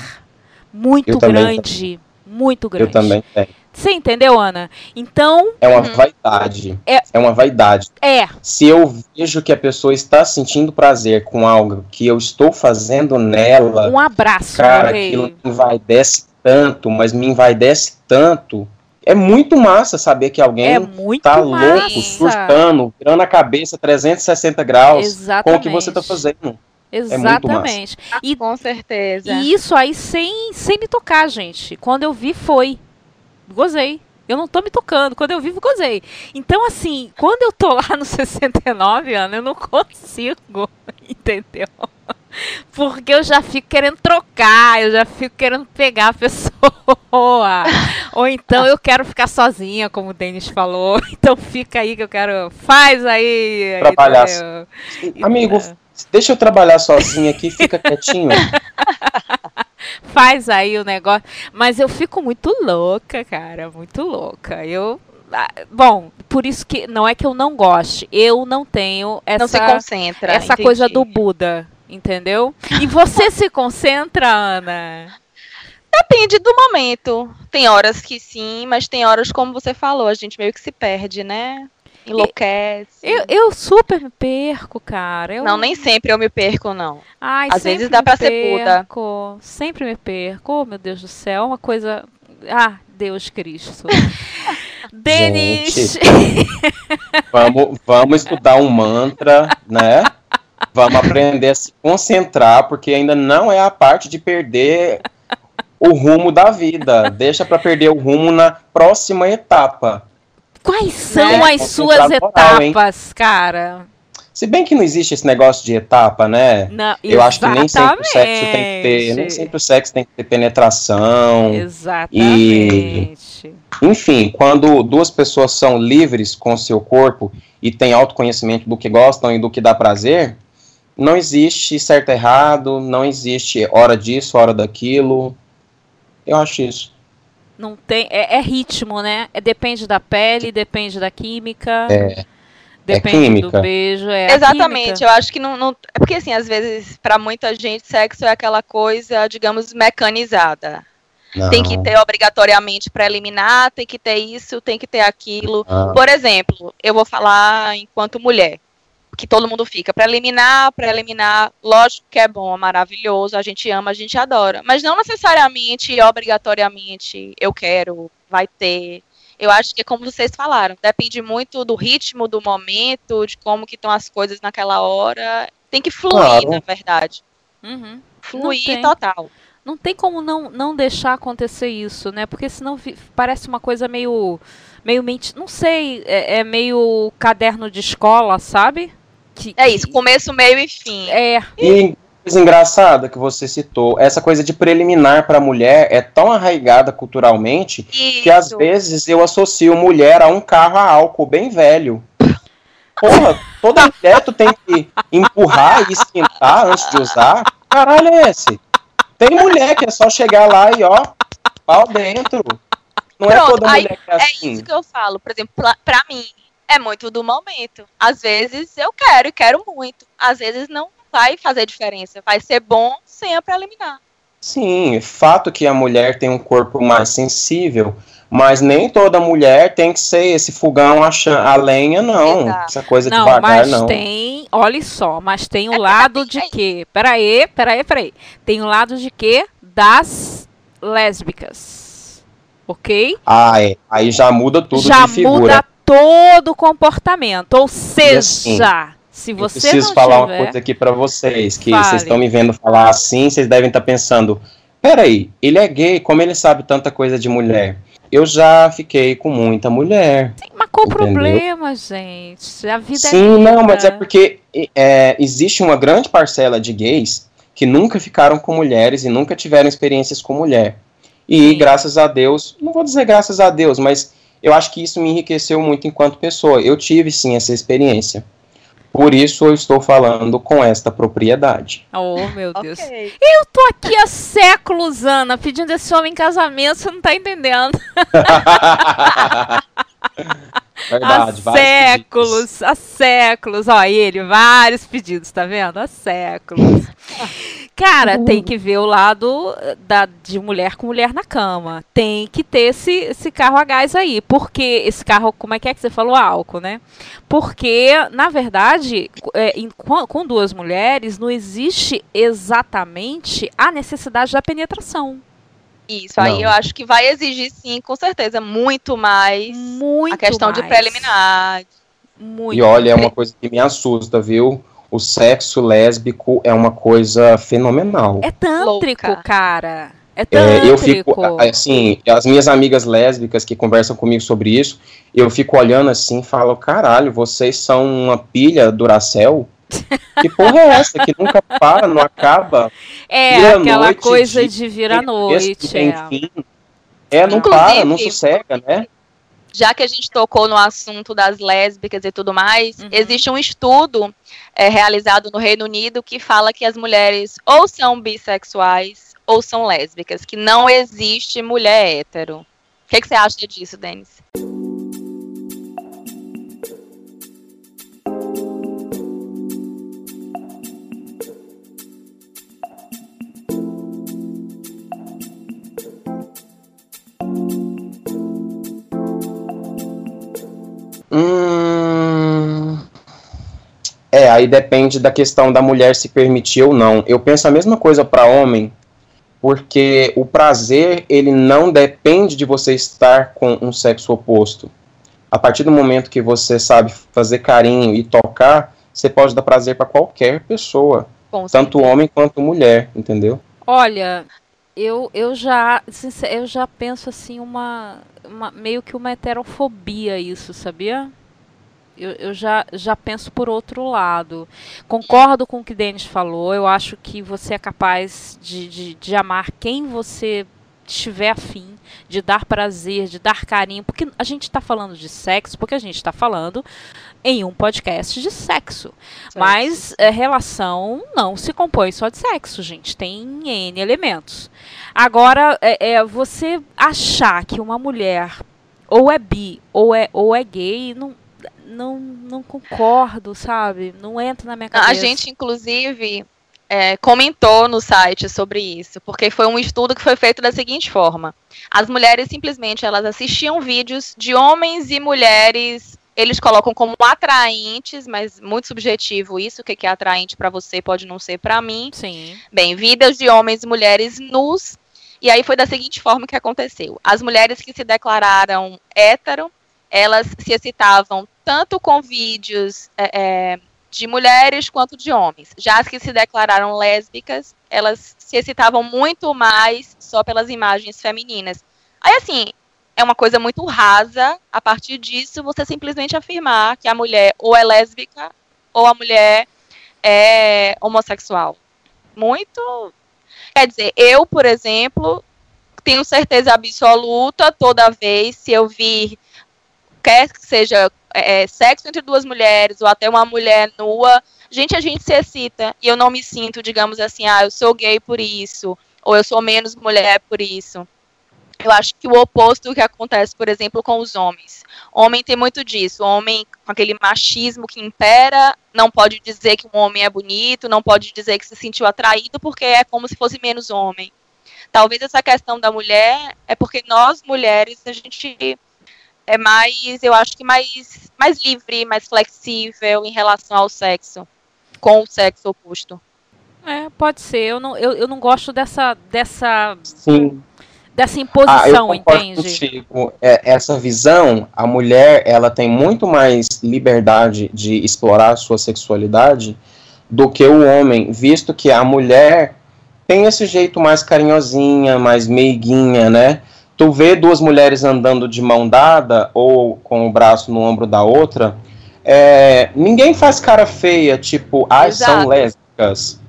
muito grande muito grande. Eu também tenho. Você entendeu, Ana? Então. É uma uhum. vaidade. É, é uma vaidade. É. Se eu vejo que a pessoa está sentindo prazer com algo que eu estou fazendo nela. Um abraço, cara, aquilo me envaidece tanto, mas me envaidece tanto. É muito massa saber que alguém é tá louco, surtando, virando a cabeça 360 graus Exatamente. com o que você está fazendo. É Exatamente. É e, com certeza. E isso aí sem, sem me tocar, gente. Quando eu vi, foi. Gozei. Eu não tô me tocando. Quando eu vivo, gozei. Então, assim, quando eu tô lá no 69 anos, eu não consigo. Entendeu? Porque eu já fico querendo trocar, eu já fico querendo pegar a pessoa. Ou então eu quero ficar sozinha, como o Denis falou. Então fica aí que eu quero. Faz aí. Trabalhar. Amigo, Deixa eu trabalhar sozinho aqui, fica quietinho. faz aí o negócio. Mas eu fico muito louca, cara, muito louca. Eu ah, bom, por isso que não é que eu não goste, eu não tenho essa não se concentra, essa entendi. coisa do Buda, entendeu? E você se concentra, Ana? Depende do momento. Tem horas que sim, mas tem horas como você falou, a gente meio que se perde, né? Enlouquece. Eu, eu super me perco, cara. Eu... Não, nem sempre eu me perco, não. Ai, Às vezes dá pra ser Buda. Sempre me perco. Oh, meu Deus do céu. É uma coisa. Ah, Deus Cristo. Denis! vamos, vamos estudar um mantra, né? Vamos aprender a se concentrar, porque ainda não é a parte de perder o rumo da vida. Deixa para perder o rumo na próxima etapa. Quais são né? as suas etapas, cara? Se bem que não existe esse negócio de etapa, né? Não, eu acho que nem sempre o sexo tem que ter, nem sempre o sexo tem que ter penetração. Exatamente. E, enfim, quando duas pessoas são livres com seu corpo e têm autoconhecimento do que gostam e do que dá prazer, não existe certo e errado, não existe hora disso, hora daquilo. Eu acho isso. Não tem, é, é ritmo, né? É, depende da pele, depende da química. É. É Depende é do beijo, é Exatamente, eu acho que não, não. É porque, assim, às vezes, para muita gente, sexo é aquela coisa, digamos, mecanizada. Não. Tem que ter obrigatoriamente preliminar, tem que ter isso, tem que ter aquilo. Ah. Por exemplo, eu vou falar enquanto mulher, que todo mundo fica preliminar, preliminar, lógico que é bom, maravilhoso, a gente ama, a gente adora, mas não necessariamente, obrigatoriamente, eu quero, vai ter, eu acho que é como vocês falaram, depende muito do ritmo, do momento, de como que estão as coisas naquela hora. Tem que fluir, claro. na verdade. Uhum. Fluir total. Não tem como não, não deixar acontecer isso, né? Porque senão parece uma coisa meio. meio mente. Não sei, é, é meio caderno de escola, sabe? Que, é isso, começo, meio e fim. É. E coisa engraçada que você citou, essa coisa de preliminar para mulher é tão arraigada culturalmente Isso. que às vezes eu associo mulher a um carro a álcool bem velho. Porra, toda mulher tu tem que empurrar e esquentar antes de usar. Caralho, é esse? Tem mulher que é só chegar lá e ó, pau dentro. Não é Pronto, é toda mulher aí, que é, é assim. É isso que eu falo, por exemplo, pra, pra mim, é muito do momento. Às vezes eu quero e quero muito. Às vezes não vai fazer diferença. Vai ser bom sem a preliminar. Sim, fato que a mulher tem um corpo mais sensível, mas nem toda mulher tem que ser esse fogão a, a lenha, não. Exato. Essa coisa não, devagar, mas não. tem, olha só, mas tem o é lado de quê? Peraí, peraí, peraí. Tem o lado de quê? Das lésbicas. Ok? Ah, é. Aí já muda tudo já de figura. Já muda todo o comportamento. Ou seja, assim, se você eu preciso falar tiver... uma coisa aqui para vocês, que vocês estão me vendo falar assim, vocês devem estar tá pensando, peraí, ele é gay, como ele sabe tanta coisa de mulher? Eu já fiquei com muita mulher. Sim, mas qual o problema, gente? A vida é Sim, é não, mas é porque é, existe uma grande parcela de gays que nunca ficaram com mulheres e nunca tiveram experiências com mulher. E Sim. graças a Deus, não vou dizer graças a Deus, mas eu acho que isso me enriqueceu muito enquanto pessoa. Eu tive sim essa experiência. Por isso eu estou falando com esta propriedade. Oh, meu Deus. Okay. Eu tô aqui há séculos, Ana, pedindo esse homem em casamento, você não tá entendendo. Verdade, há séculos, pedidos. há séculos. Ó, ele, vários pedidos, tá vendo? Há séculos. Cara, uhum. tem que ver o lado eh, da, de mulher com mulher na cama. Tem que ter esse, esse carro a gás aí. Porque esse carro, como é que é que você falou? Álcool, né? Porque, na verdade, é, em, com, com duas mulheres, não existe exatamente a necessidade da penetração. Isso, não. aí eu acho que vai exigir, sim, com certeza, muito mais muito a questão mais. de preliminar. Muito. E olha, é uma coisa que me assusta, viu? o sexo lésbico é uma coisa fenomenal. É tântrico, Louca. cara. É tântrico. É, eu fico, assim, as minhas amigas lésbicas que conversam comigo sobre isso, eu fico olhando assim e falo, caralho, vocês são uma pilha Duracell? Que porra é essa? Que nunca para, não acaba? É, aquela coisa de, de vir à noite. É. Enfim. É, não Inclusive, para, não sossega, né? já que a gente tocou no assunto das lésbicas e tudo mais, uhum. existe um estudo é, realizado no Reino Unido que fala que as mulheres ou são bissexuais ou são lésbicas, que não existe mulher hétero. O que, que você acha disso, Denis? Aí depende da questão da mulher se permitir ou não. Eu penso a mesma coisa para homem, porque o prazer, ele não depende de você estar com um sexo oposto. A partir do momento que você sabe fazer carinho e tocar, você pode dar prazer para qualquer pessoa, tanto homem quanto mulher, entendeu? Olha, eu, eu já eu já penso assim uma, uma meio que uma heterofobia isso, sabia? Eu, eu já, já penso por outro lado. Concordo com o que Denis falou. Eu acho que você é capaz de, de, de amar quem você estiver afim, de dar prazer, de dar carinho, porque a gente está falando de sexo, porque a gente está falando em um podcast de sexo. sexo. Mas é, relação não se compõe só de sexo, gente. Tem N elementos. Agora, é, é, você achar que uma mulher ou é bi ou é, ou é gay, não, não, não concordo, sabe? Não entra na minha cabeça. A gente, inclusive, é, comentou no site sobre isso, porque foi um estudo que foi feito da seguinte forma: as mulheres simplesmente elas assistiam vídeos de homens e mulheres. Eles colocam como atraentes, mas muito subjetivo isso. O que é atraente para você pode não ser para mim. Sim. Bem, vidas de homens e mulheres nus. E aí foi da seguinte forma que aconteceu: as mulheres que se declararam hétero, elas se excitavam tanto com vídeos é, é, de mulheres quanto de homens. Já as que se declararam lésbicas, elas se excitavam muito mais só pelas imagens femininas. Aí, assim, é uma coisa muito rasa, a partir disso, você simplesmente afirmar que a mulher ou é lésbica ou a mulher é homossexual. Muito. Quer dizer, eu, por exemplo, tenho certeza absoluta toda vez se eu vir quer que seja é, é, sexo entre duas mulheres ou até uma mulher nua, gente, a gente se excita e eu não me sinto, digamos assim, ah, eu sou gay por isso, ou eu sou menos mulher por isso. Eu acho que o oposto do que acontece, por exemplo, com os homens. Homem tem muito disso. Homem, com aquele machismo que impera, não pode dizer que um homem é bonito, não pode dizer que se sentiu atraído, porque é como se fosse menos homem. Talvez essa questão da mulher é porque nós, mulheres, a gente é mais, eu acho que mais, mais livre, mais flexível em relação ao sexo, com o sexo oposto. É, pode ser. Eu não, eu, eu não gosto dessa, dessa, Sim. dessa imposição, ah, entende? Contigo. É, essa visão, a mulher, ela tem muito mais liberdade de explorar a sua sexualidade do que o homem, visto que a mulher tem esse jeito mais carinhosinha, mais meiguinha, né? Tu vê duas mulheres andando de mão dada ou com o braço no ombro da outra, é, ninguém faz cara feia, tipo, ah, são lésbicas.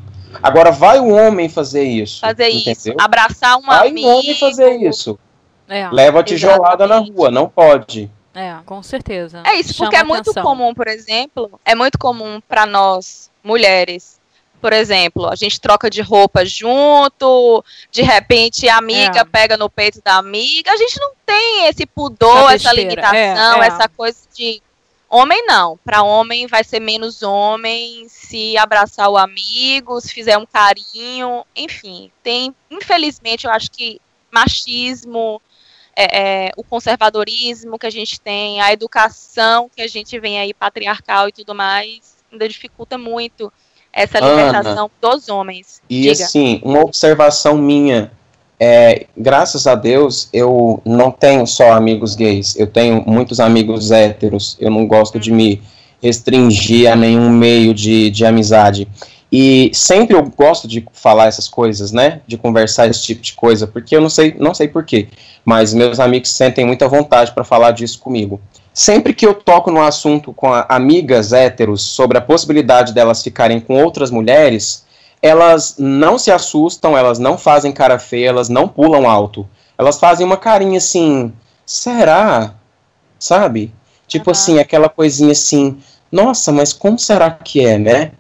Agora vai o homem fazer isso. Fazer entendeu? isso. Abraçar um vai amigo. Vai o homem fazer isso. É, Leva a tijolada exatamente. na rua, não pode. É, com certeza. É isso, Chama porque é muito comum, por exemplo, é muito comum para nós, mulheres, por exemplo, a gente troca de roupa junto, de repente a amiga é. pega no peito da amiga. A gente não tem esse pudor, essa limitação, é, é. essa coisa de. Homem não. Para homem vai ser menos homem se abraçar o amigo, se fizer um carinho. Enfim, tem. Infelizmente, eu acho que machismo, é, é, o conservadorismo que a gente tem, a educação que a gente vem aí patriarcal e tudo mais, ainda dificulta muito essa libertação Ana, dos homens. E Diga. assim, uma observação minha. É, graças a Deus, eu não tenho só amigos gays, eu tenho muitos amigos héteros, eu não gosto de me restringir a nenhum meio de, de amizade. E sempre eu gosto de falar essas coisas, né? De conversar esse tipo de coisa, porque eu não sei, não sei porquê, mas meus amigos sentem muita vontade para falar disso comigo. Sempre que eu toco no assunto com amigas héteros sobre a possibilidade delas ficarem com outras mulheres, elas não se assustam, elas não fazem cara feia, elas não pulam alto. Elas fazem uma carinha assim, será? Sabe? Tipo assim, aquela coisinha assim, nossa, mas como será que é, né?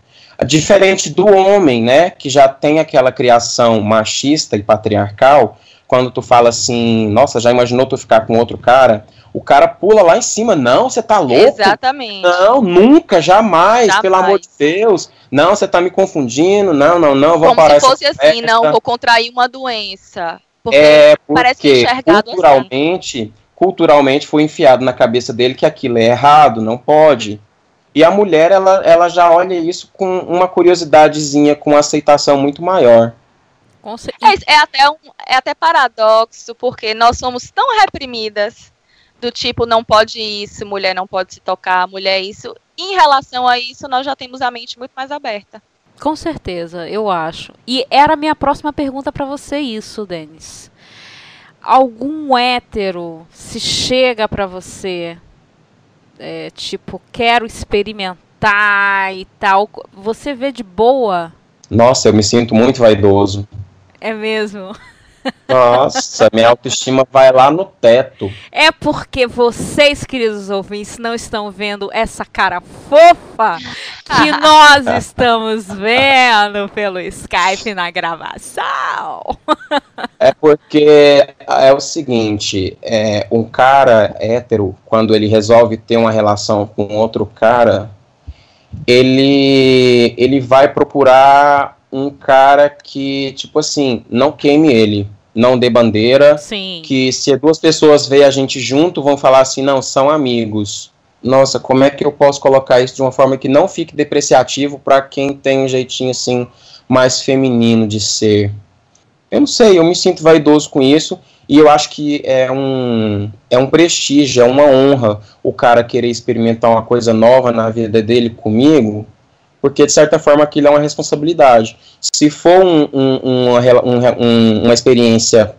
Diferente do homem, né, que já tem aquela criação machista e patriarcal, quando tu fala assim, nossa, já imaginou tu ficar com outro cara? O cara pula lá em cima, não, você tá louco? Exatamente. Não, nunca, jamais, jamais, pelo amor de Deus. Não, você tá me confundindo, não, não, não, vou Como parar se fosse assim, não, vou contrair uma doença. Porque é porque parece enxergado assim. culturalmente, assim. culturalmente foi enfiado na cabeça dele que aquilo é errado, não pode. E a mulher, ela, ela já olha isso com uma curiosidadezinha, com uma aceitação muito maior. É, é, até um, é até paradoxo, porque nós somos tão reprimidas do tipo, não pode isso, mulher não pode se tocar, mulher isso. Em relação a isso, nós já temos a mente muito mais aberta. Com certeza, eu acho. E era a minha próxima pergunta para você isso, Denis. Algum hétero se chega para você, é, tipo, quero experimentar e tal, você vê de boa? Nossa, eu me sinto muito vaidoso. É mesmo? Nossa, minha autoestima vai lá no teto. É porque vocês, queridos ouvintes, não estão vendo essa cara fofa que nós estamos vendo pelo Skype na gravação. É porque é o seguinte, é, um cara hétero, quando ele resolve ter uma relação com outro cara, ele, ele vai procurar um cara que, tipo assim, não queime ele não dê bandeira. Sim. Que se duas pessoas veem a gente junto, vão falar assim, não, são amigos. Nossa, como é que eu posso colocar isso de uma forma que não fique depreciativo para quem tem um jeitinho assim mais feminino de ser? Eu não sei, eu me sinto vaidoso com isso e eu acho que é um, é um prestígio, é uma honra o cara querer experimentar uma coisa nova na vida dele comigo porque de certa forma aquilo é uma responsabilidade. Se for um, um, uma, um, uma experiência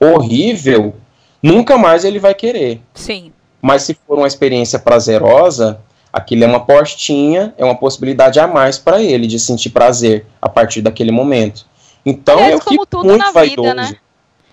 horrível, nunca mais ele vai querer. Sim. Mas se for uma experiência prazerosa, aquilo é uma portinha, é uma possibilidade a mais para ele de sentir prazer a partir daquele momento. Então eu fico muito vaidoso. Vida, né?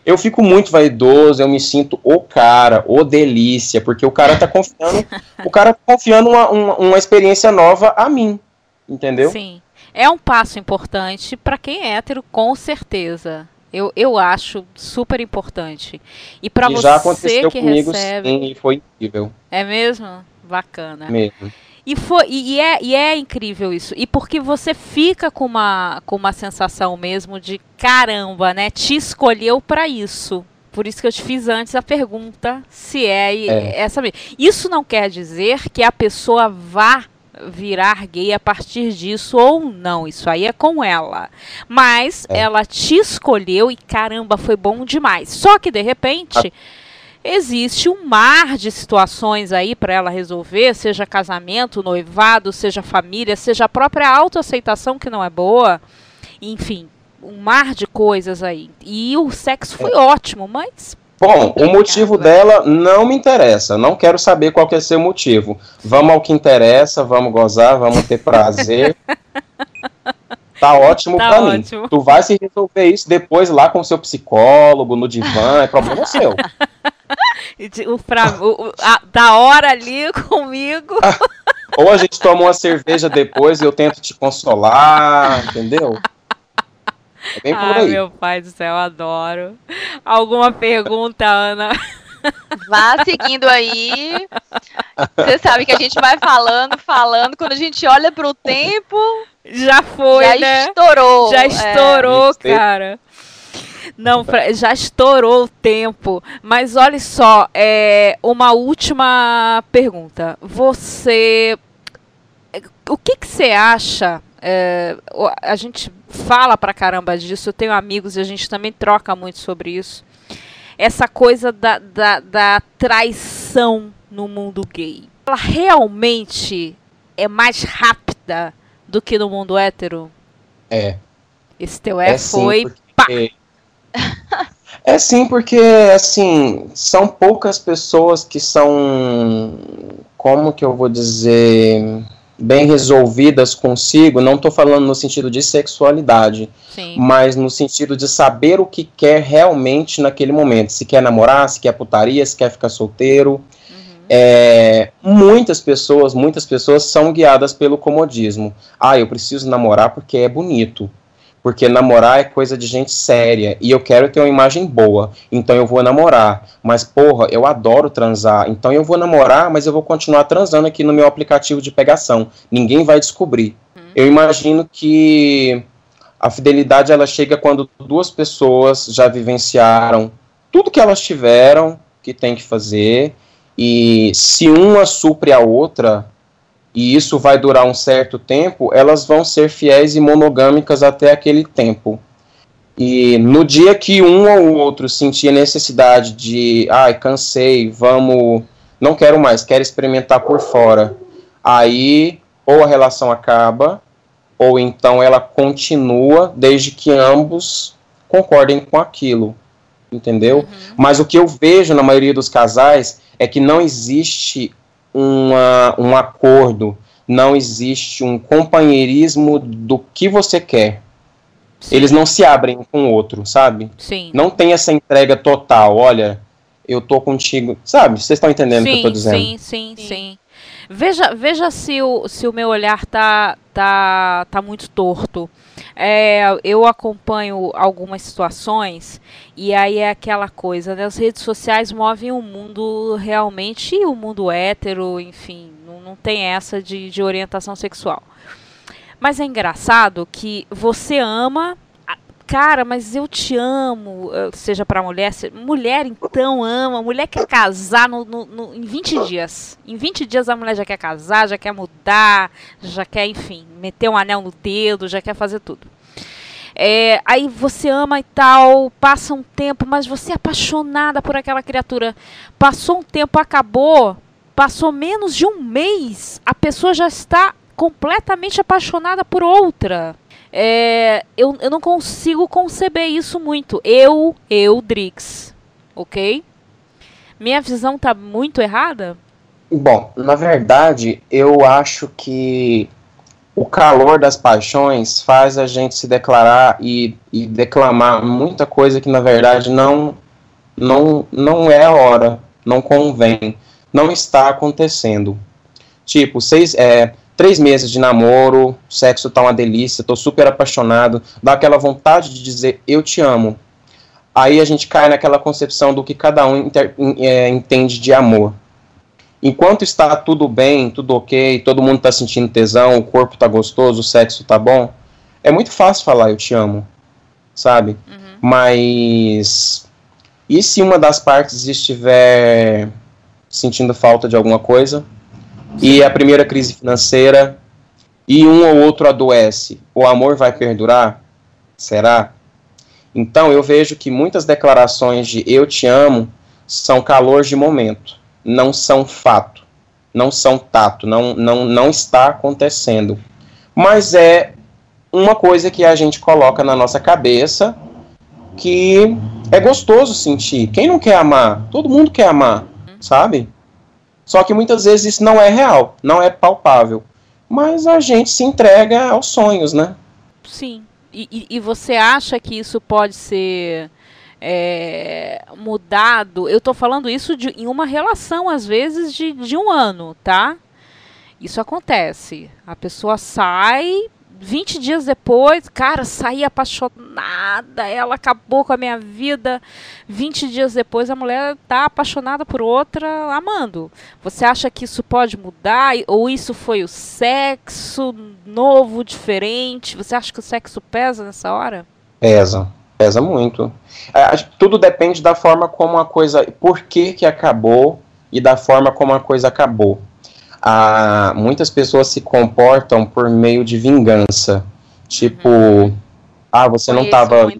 Eu fico muito vaidoso, eu me sinto o cara, o delícia, porque o cara tá confiando, o cara tá confiando uma, uma, uma experiência nova a mim. Entendeu? Sim. É um passo importante para quem é hétero, com certeza. Eu, eu acho super importante. E para você já aconteceu que comigo, recebe... sim, e foi incrível. É mesmo? Bacana. Mesmo. E, foi, e, é, e é incrível isso. E porque você fica com uma, com uma sensação mesmo de caramba, né? Te escolheu para isso. Por isso que eu te fiz antes a pergunta se é, é. essa mesmo. Isso não quer dizer que a pessoa vá virar gay a partir disso ou não. Isso aí é com ela. Mas é. ela te escolheu e caramba, foi bom demais. Só que de repente. Existe um mar de situações aí para ela resolver, seja casamento, noivado, seja família, seja a própria autoaceitação que não é boa. Enfim, um mar de coisas aí. E o sexo foi é. ótimo, mas Bom, o motivo dela não me interessa. Não quero saber qual que é seu motivo. Vamos ao que interessa, vamos gozar, vamos ter prazer. Tá ótimo tá pra ótimo. mim. Tu vai se resolver isso depois lá com o seu psicólogo, no divã, é problema seu. o, fra... o, a, da hora ali comigo. Ou a gente toma uma cerveja depois e eu tento te consolar, entendeu? É bem por Ai, aí. meu pai do céu, adoro. Alguma pergunta, Ana? Vá seguindo aí. Você sabe que a gente vai falando, falando. Quando a gente olha pro tempo. Já foi, já né? estourou. Já estourou, é. cara. Não, já estourou o tempo. Mas olha só, é, uma última pergunta. Você. O que, que você acha? É, a gente fala pra caramba disso, eu tenho amigos e a gente também troca muito sobre isso. Essa coisa da, da, da traição no mundo gay. Ela realmente é mais rápida do que no mundo hétero? É. Esse teu é, é foi. Porque... É sim, porque assim, são poucas pessoas que são. Como que eu vou dizer? Bem resolvidas consigo, não estou falando no sentido de sexualidade, Sim. mas no sentido de saber o que quer realmente naquele momento. Se quer namorar, se quer putaria, se quer ficar solteiro. Uhum. É, muitas pessoas, muitas pessoas são guiadas pelo comodismo. Ah, eu preciso namorar porque é bonito. Porque namorar é coisa de gente séria e eu quero ter uma imagem boa, então eu vou namorar. Mas porra, eu adoro transar, então eu vou namorar, mas eu vou continuar transando aqui no meu aplicativo de pegação. Ninguém vai descobrir. Hum. Eu imagino que a fidelidade ela chega quando duas pessoas já vivenciaram tudo que elas tiveram que tem que fazer e se uma supre a outra, e isso vai durar um certo tempo, elas vão ser fiéis e monogâmicas até aquele tempo. E no dia que um ou outro sentir necessidade de, ai, cansei, vamos, não quero mais, quero experimentar por fora, aí ou a relação acaba, ou então ela continua desde que ambos concordem com aquilo, entendeu? Uhum. Mas o que eu vejo na maioria dos casais é que não existe uma, um acordo, não existe um companheirismo do que você quer. Sim. Eles não se abrem um com o outro, sabe? Sim. Não tem essa entrega total, olha, eu tô contigo. Sabe? Vocês estão entendendo o que eu tô dizendo? Sim, sim, sim. sim. Veja, veja se, o, se o meu olhar tá, tá, tá muito torto. É, eu acompanho algumas situações e aí é aquela coisa, né? As redes sociais movem o mundo realmente, o mundo hétero, enfim, não, não tem essa de, de orientação sexual. Mas é engraçado que você ama cara, mas eu te amo, eh, seja para mulher, mulher então ama, mulher quer casar no, no, no, em 20 dias. Em 20 dias a mulher já quer casar, já quer mudar, já quer, enfim, meter um anel no dedo, já quer fazer tudo. É, aí você ama e tal, passa um tempo, mas você é apaixonada por aquela criatura. Passou um tempo, acabou, passou menos de um mês, a pessoa já está completamente apaixonada por outra. É, eu, eu não consigo conceber isso muito. Eu, eu, Drix, ok? Minha visão tá muito errada? Bom, na verdade, eu acho que o calor das paixões faz a gente se declarar e, e declamar muita coisa que na verdade não não não é a hora, não convém, não está acontecendo. Tipo, seis, é, três meses de namoro, sexo tá uma delícia, tô super apaixonado, dá aquela vontade de dizer eu te amo. Aí a gente cai naquela concepção do que cada um inter, é, entende de amor. Enquanto está tudo bem, tudo ok, todo mundo está sentindo tesão, o corpo tá gostoso, o sexo tá bom, é muito fácil falar eu te amo, sabe? Uhum. Mas e se uma das partes estiver sentindo falta de alguma coisa? E a primeira crise financeira e um ou outro adoece, o amor vai perdurar? Será? Então eu vejo que muitas declarações de eu te amo são calor de momento, não são fato, não são tato, não, não, não está acontecendo. Mas é uma coisa que a gente coloca na nossa cabeça que é gostoso sentir. Quem não quer amar? Todo mundo quer amar, sabe? Só que muitas vezes isso não é real, não é palpável. Mas a gente se entrega aos sonhos, né? Sim. E, e, você acha que isso pode ser é, mudado? Eu estou falando isso de, em uma relação, às vezes, de, de um ano, tá? Isso acontece. A pessoa sai, 20 dias depois, cara, saí apaixonada, ela acabou com a minha vida. 20 dias depois, a mulher tá apaixonada por outra, amando. Você acha que isso pode mudar? Ou isso foi o sexo novo, diferente? Você acha que o sexo pesa nessa hora? Pesa, pesa muito. Tudo depende da forma como a coisa. Por que, que acabou e da forma como a coisa acabou a, muitas pessoas se comportam por meio de vingança. Tipo, uhum. ah, você não estava.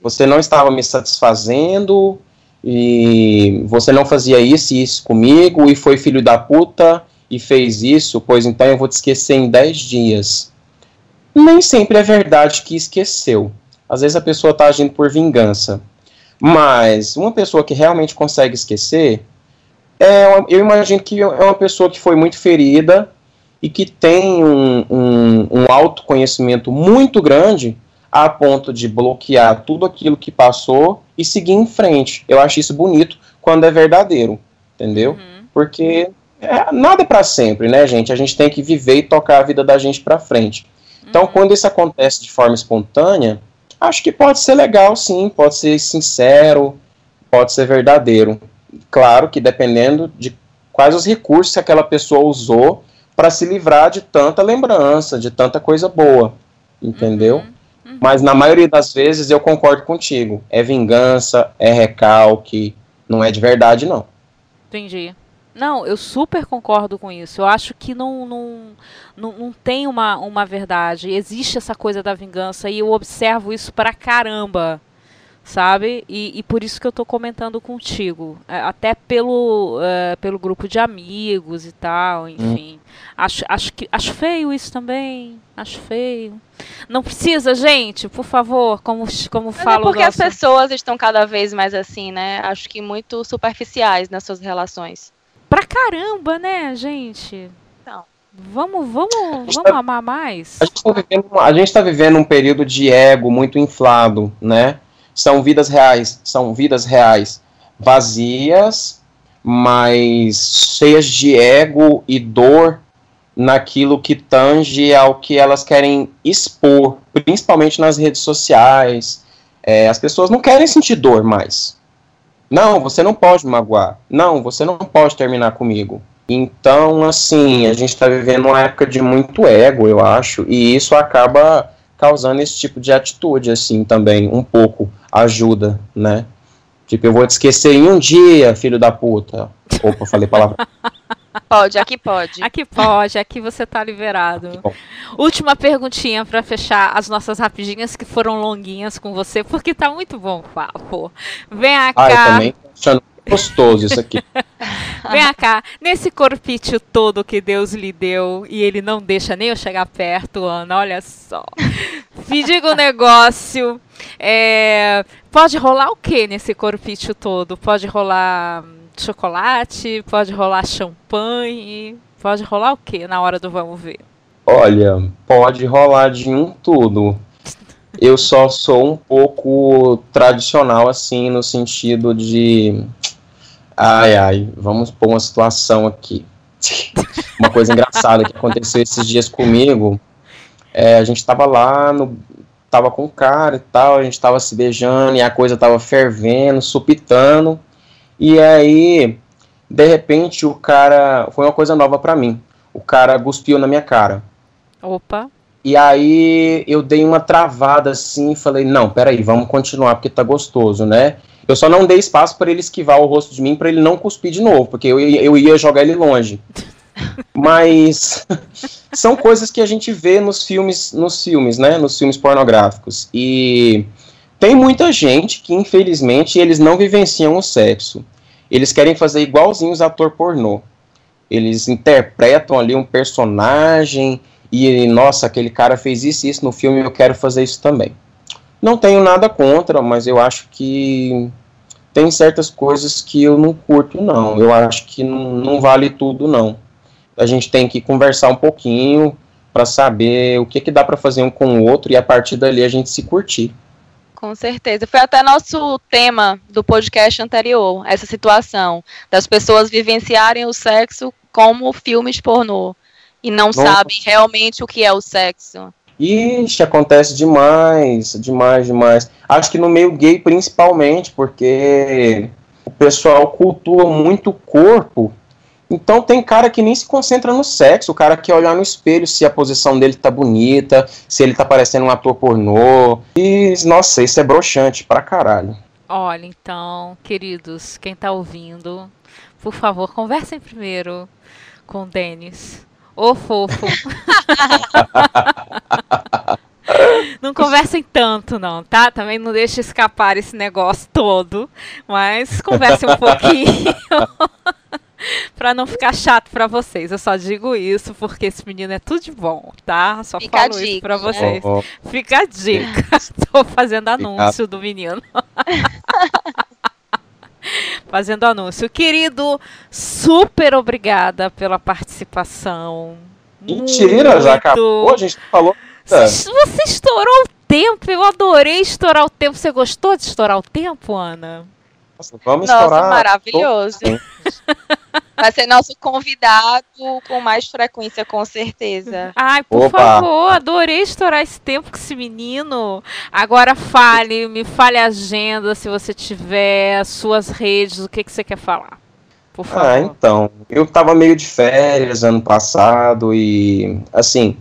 Você não estava me satisfazendo e você não fazia isso e isso comigo e foi filho da puta e fez isso, pois então eu vou te esquecer em 10 dias. Nem sempre é verdade que esqueceu. Às vezes a pessoa está agindo por vingança. Mas uma pessoa que realmente consegue esquecer, é eu imagino que é uma pessoa que foi muito ferida e que tem um, um, um autoconhecimento muito grande a ponto de bloquear tudo aquilo que passou e seguir em frente. Eu acho isso bonito quando é verdadeiro, entendeu? Uhum. Porque é, nada é para sempre, né, gente? A gente tem que viver e tocar a vida da gente para frente. Então, uhum. quando isso acontece de forma espontânea, acho que pode ser legal, sim, pode ser sincero, pode ser verdadeiro. Claro que dependendo de quais os recursos que aquela pessoa usou para se livrar de tanta lembrança, de tanta coisa boa, entendeu? Uhum. Uhum. Mas na maioria das vezes eu concordo contigo. É vingança, é recalque, não é de verdade, não. Entendi. Não, eu super concordo com isso. Eu acho que não, não, não, não, tem uma, uma verdade. Existe essa coisa da vingança e eu observo isso pra caramba, sabe? E, e por isso que eu tô comentando contigo. É, até pelo, uh, pelo grupo de amigos e tal, enfim. Hum. Acho, acho, que, acho feio isso também. Acho feio. Não precisa, gente, por favor, como, como Mas falo. É porque nosso... as pessoas estão cada vez mais assim, né? Acho que muito superficiais nas suas relações pra caramba, né, gente? Não. Vamos, vamos, vamos tá, amar mais. A gente, está vivendo, a gente tá vivendo um período de ego muito inflado, né? São vidas reais, são vidas reais vazias, mas cheias de ego e dor naquilo que tange ao que elas querem expor, principalmente nas redes sociais. É, as pessoas não querem sentir dor mais. Não, você não pode me magoar. Não, você não pode terminar comigo. Então, assim, a gente está vivendo uma época de muito ego, eu acho, e isso acaba causando esse tipo de atitude, assim, também, um pouco ajuda, né? Tipo, eu vou te esquecer em um dia, filho da puta. Opa, falei palavra. Pode, aqui pode. Aqui pode, aqui você tá liberado. Última perguntinha para fechar as nossas rapidinhas que foram longuinhas com você, porque tá muito bom o papo. Vem cá. Ah, eu também tô achando gostoso isso aqui. Vem cá, nesse corpício todo que Deus lhe deu e ele não deixa nem eu chegar perto, Ana, olha só. Me diga um negócio. É, pode rolar o que nesse corpício todo? Pode rolar chocolate, pode rolar champanhe, pode rolar o que na hora do vamos ver? Olha, pode rolar de um tudo. Eu só sou um pouco tradicional, assim, no sentido de. Ai, ai, vamos pôr uma situação aqui. uma coisa engraçada que aconteceu esses dias comigo. É, a gente tava lá, no, tava com o cara e tal, a gente tava se beijando e a coisa tava fervendo, supitando. E aí, de repente, o cara. Foi uma coisa nova para mim. O cara cuspiu na minha cara. Opa. E aí eu dei uma travada assim e falei: não, peraí, vamos continuar porque tá gostoso, né? Eu só não dei espaço para ele esquivar o rosto de mim para ele não cuspir de novo, porque eu, eu ia jogar ele longe. Mas são coisas que a gente vê nos filmes, nos filmes, né? Nos filmes pornográficos. E tem muita gente que, infelizmente, eles não vivenciam o sexo. Eles querem fazer igualzinho os ator pornô. Eles interpretam ali um personagem e, nossa, aquele cara fez isso e isso no filme, eu quero fazer isso também. Não tenho nada contra, mas eu acho que tem certas coisas que eu não curto, não. Eu acho que não, não vale tudo, não. A gente tem que conversar um pouquinho para saber o que, que dá para fazer um com o outro e a partir dali a gente se curtir. Com certeza. Foi até nosso tema do podcast anterior, essa situação das pessoas vivenciarem o sexo como filmes pornô e não Nossa. sabem realmente o que é o sexo. Ixi, acontece demais, demais, demais. Acho que no meio gay principalmente, porque o pessoal cultua muito o corpo então tem cara que nem se concentra no sexo, o cara quer olhar no espelho se a posição dele tá bonita, se ele tá parecendo um ator pornô. E, nossa, isso é broxante pra caralho. Olha, então, queridos, quem tá ouvindo, por favor, conversem primeiro com o Denis. Ô fofo. não conversem tanto, não, tá? Também não deixe escapar esse negócio todo, mas conversem um pouquinho. pra não ficar chato pra vocês. Eu só digo isso porque esse menino é tudo de bom, tá? Só Fica falo isso pra vocês. Oh, oh. Fica a dica. Tô fazendo anúncio do menino. fazendo anúncio. Querido, super obrigada pela participação. Mentira, Muito... já acabou, a gente falou. Você estourou o tempo, eu adorei estourar o tempo. Você gostou de estourar o tempo, Ana? Nossa, vamos Nossa, estourar. maravilhoso. Vai ser nosso convidado com mais frequência, com certeza. Ai, por Opa. favor, adorei estourar esse tempo com esse menino. Agora fale, me fale a agenda, se você tiver, as suas redes, o que, que você quer falar. Por favor. Ah, então. Eu tava meio de férias ano passado e, assim,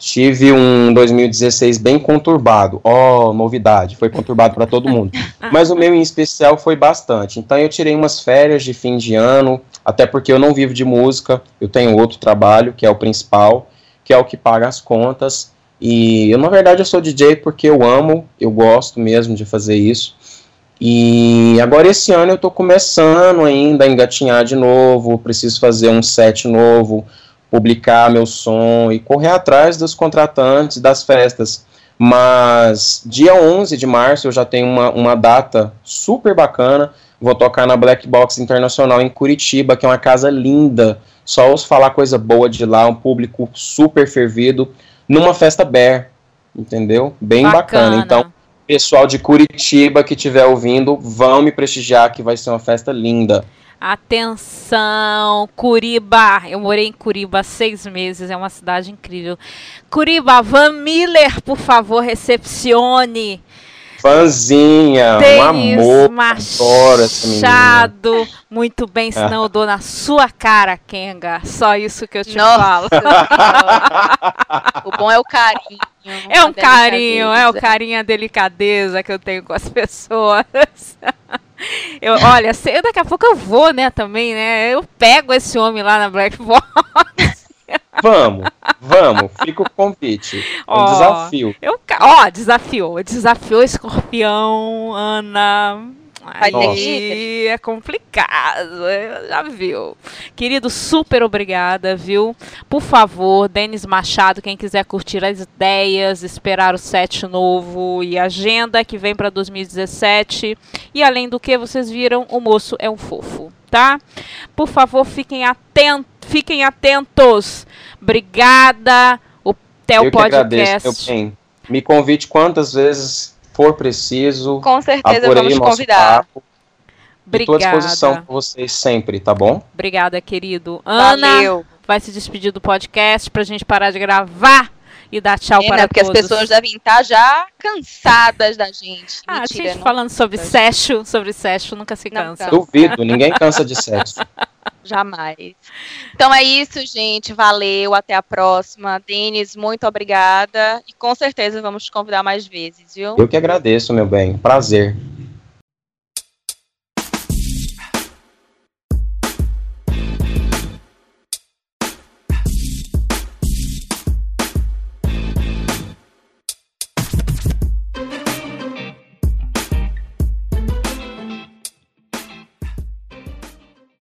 Tive um 2016 bem conturbado. Ó, oh, novidade, foi conturbado para todo mundo. Mas o meu em especial foi bastante. Então eu tirei umas férias de fim de ano, até porque eu não vivo de música, eu tenho outro trabalho, que é o principal, que é o que paga as contas. E eu, na verdade, eu sou DJ porque eu amo, eu gosto mesmo de fazer isso. E agora esse ano eu tô começando ainda a engatinhar de novo, preciso fazer um set novo, publicar meu som e correr atrás dos contratantes das festas. Mas dia 11 de março eu já tenho uma, uma data super bacana. Vou tocar na Black Box Internacional em Curitiba, que é uma casa linda. Só ouço falar coisa boa de lá, um público super fervido, numa festa bear, entendeu? Bem bacana. bacana. Então, pessoal de Curitiba que estiver ouvindo, vão me prestigiar que vai ser uma festa linda. Atenção, Curiba. Eu morei em Curiba há seis meses, é uma cidade incrível. Curiba, Van Miller, por favor, recepcione. Fãzinha, Denis um amor, Machado, muito bem, senão eu dou na sua cara, Kenga. Só isso que eu te Nossa. falo. o bom é o carinho. É um carinho, é o carinho, a delicadeza que eu tenho com as pessoas. Eu, olha, sei, daqui a pouco eu vou, né, também, né? Eu pego esse homem lá na Black Box. Vamos, vamos, fica o convite. Um desafio. Eu, ó, desafiou, desafiou escorpião, Ana. Aí é complicado, já viu. Querido, super obrigada, viu? Por favor, Denis Machado, quem quiser curtir as ideias, esperar o set novo e agenda que vem para 2017. E além do que, vocês viram, o moço é um fofo, tá? Por favor, fiquem atentos, fiquem atentos. Obrigada. O Eu Podcast. Agradeço. Me convite quantas vezes for preciso. Com certeza vamos convidar. Papo. Obrigada. Estou à disposição para vocês sempre, tá bom? Obrigada, querido. Ana Valeu. vai se despedir do podcast para a gente parar de gravar e dar tchau é, para porque todos. Porque as pessoas devem estar já cansadas da gente. Ah, Mentira, a gente não... falando sobre sexo, sobre sexo, nunca se cansa. Não, Duvido, ninguém cansa de sexo. Jamais. Então é isso, gente. Valeu. Até a próxima. Denis, muito obrigada. E com certeza vamos te convidar mais vezes, viu? Eu que agradeço, meu bem. Prazer.